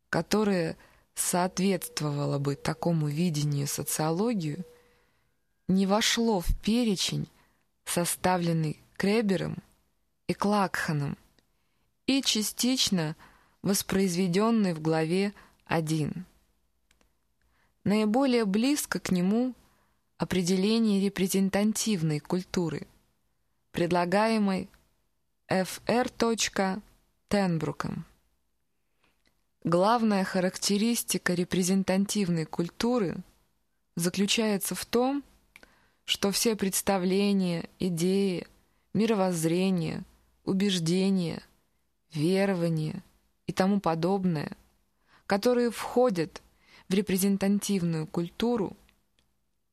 которое соответствовало бы такому видению социологию, не вошло в перечень, составленный Кребером и Клакханом, и частично воспроизведенный в главе 1. Наиболее близко к нему определение репрезентативной культуры, предлагаемой Ф.Р. Главная характеристика репрезентативной культуры заключается в том, что все представления, идеи, мировоззрение, убеждения, верования и тому подобное, которые входят в репрезентативную культуру,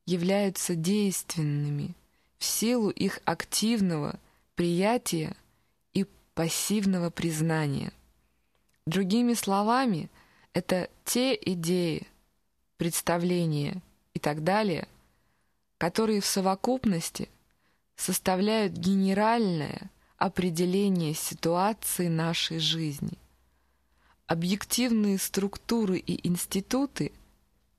являются действенными в силу их активного приятия и пассивного признания. Другими словами, это те идеи, представления и так далее, которые в совокупности – составляют генеральное определение ситуации нашей жизни. Объективные структуры и институты,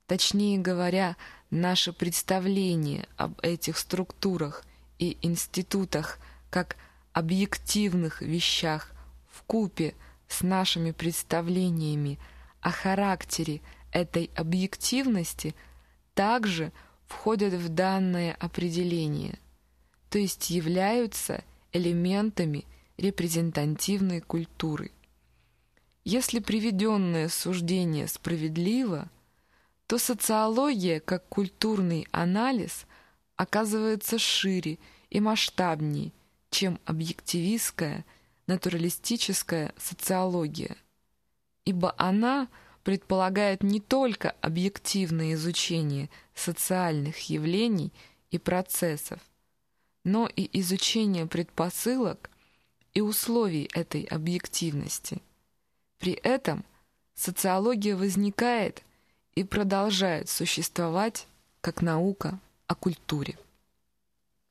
точнее говоря, наше представление об этих структурах и институтах как объективных вещах в купе с нашими представлениями о характере этой объективности также входят в данное определение – то есть являются элементами репрезентативной культуры. Если приведенное суждение справедливо, то социология как культурный анализ оказывается шире и масштабнее, чем объективистская, натуралистическая социология, ибо она предполагает не только объективное изучение социальных явлений и процессов, но и изучение предпосылок и условий этой объективности. При этом социология возникает и продолжает существовать как наука о культуре.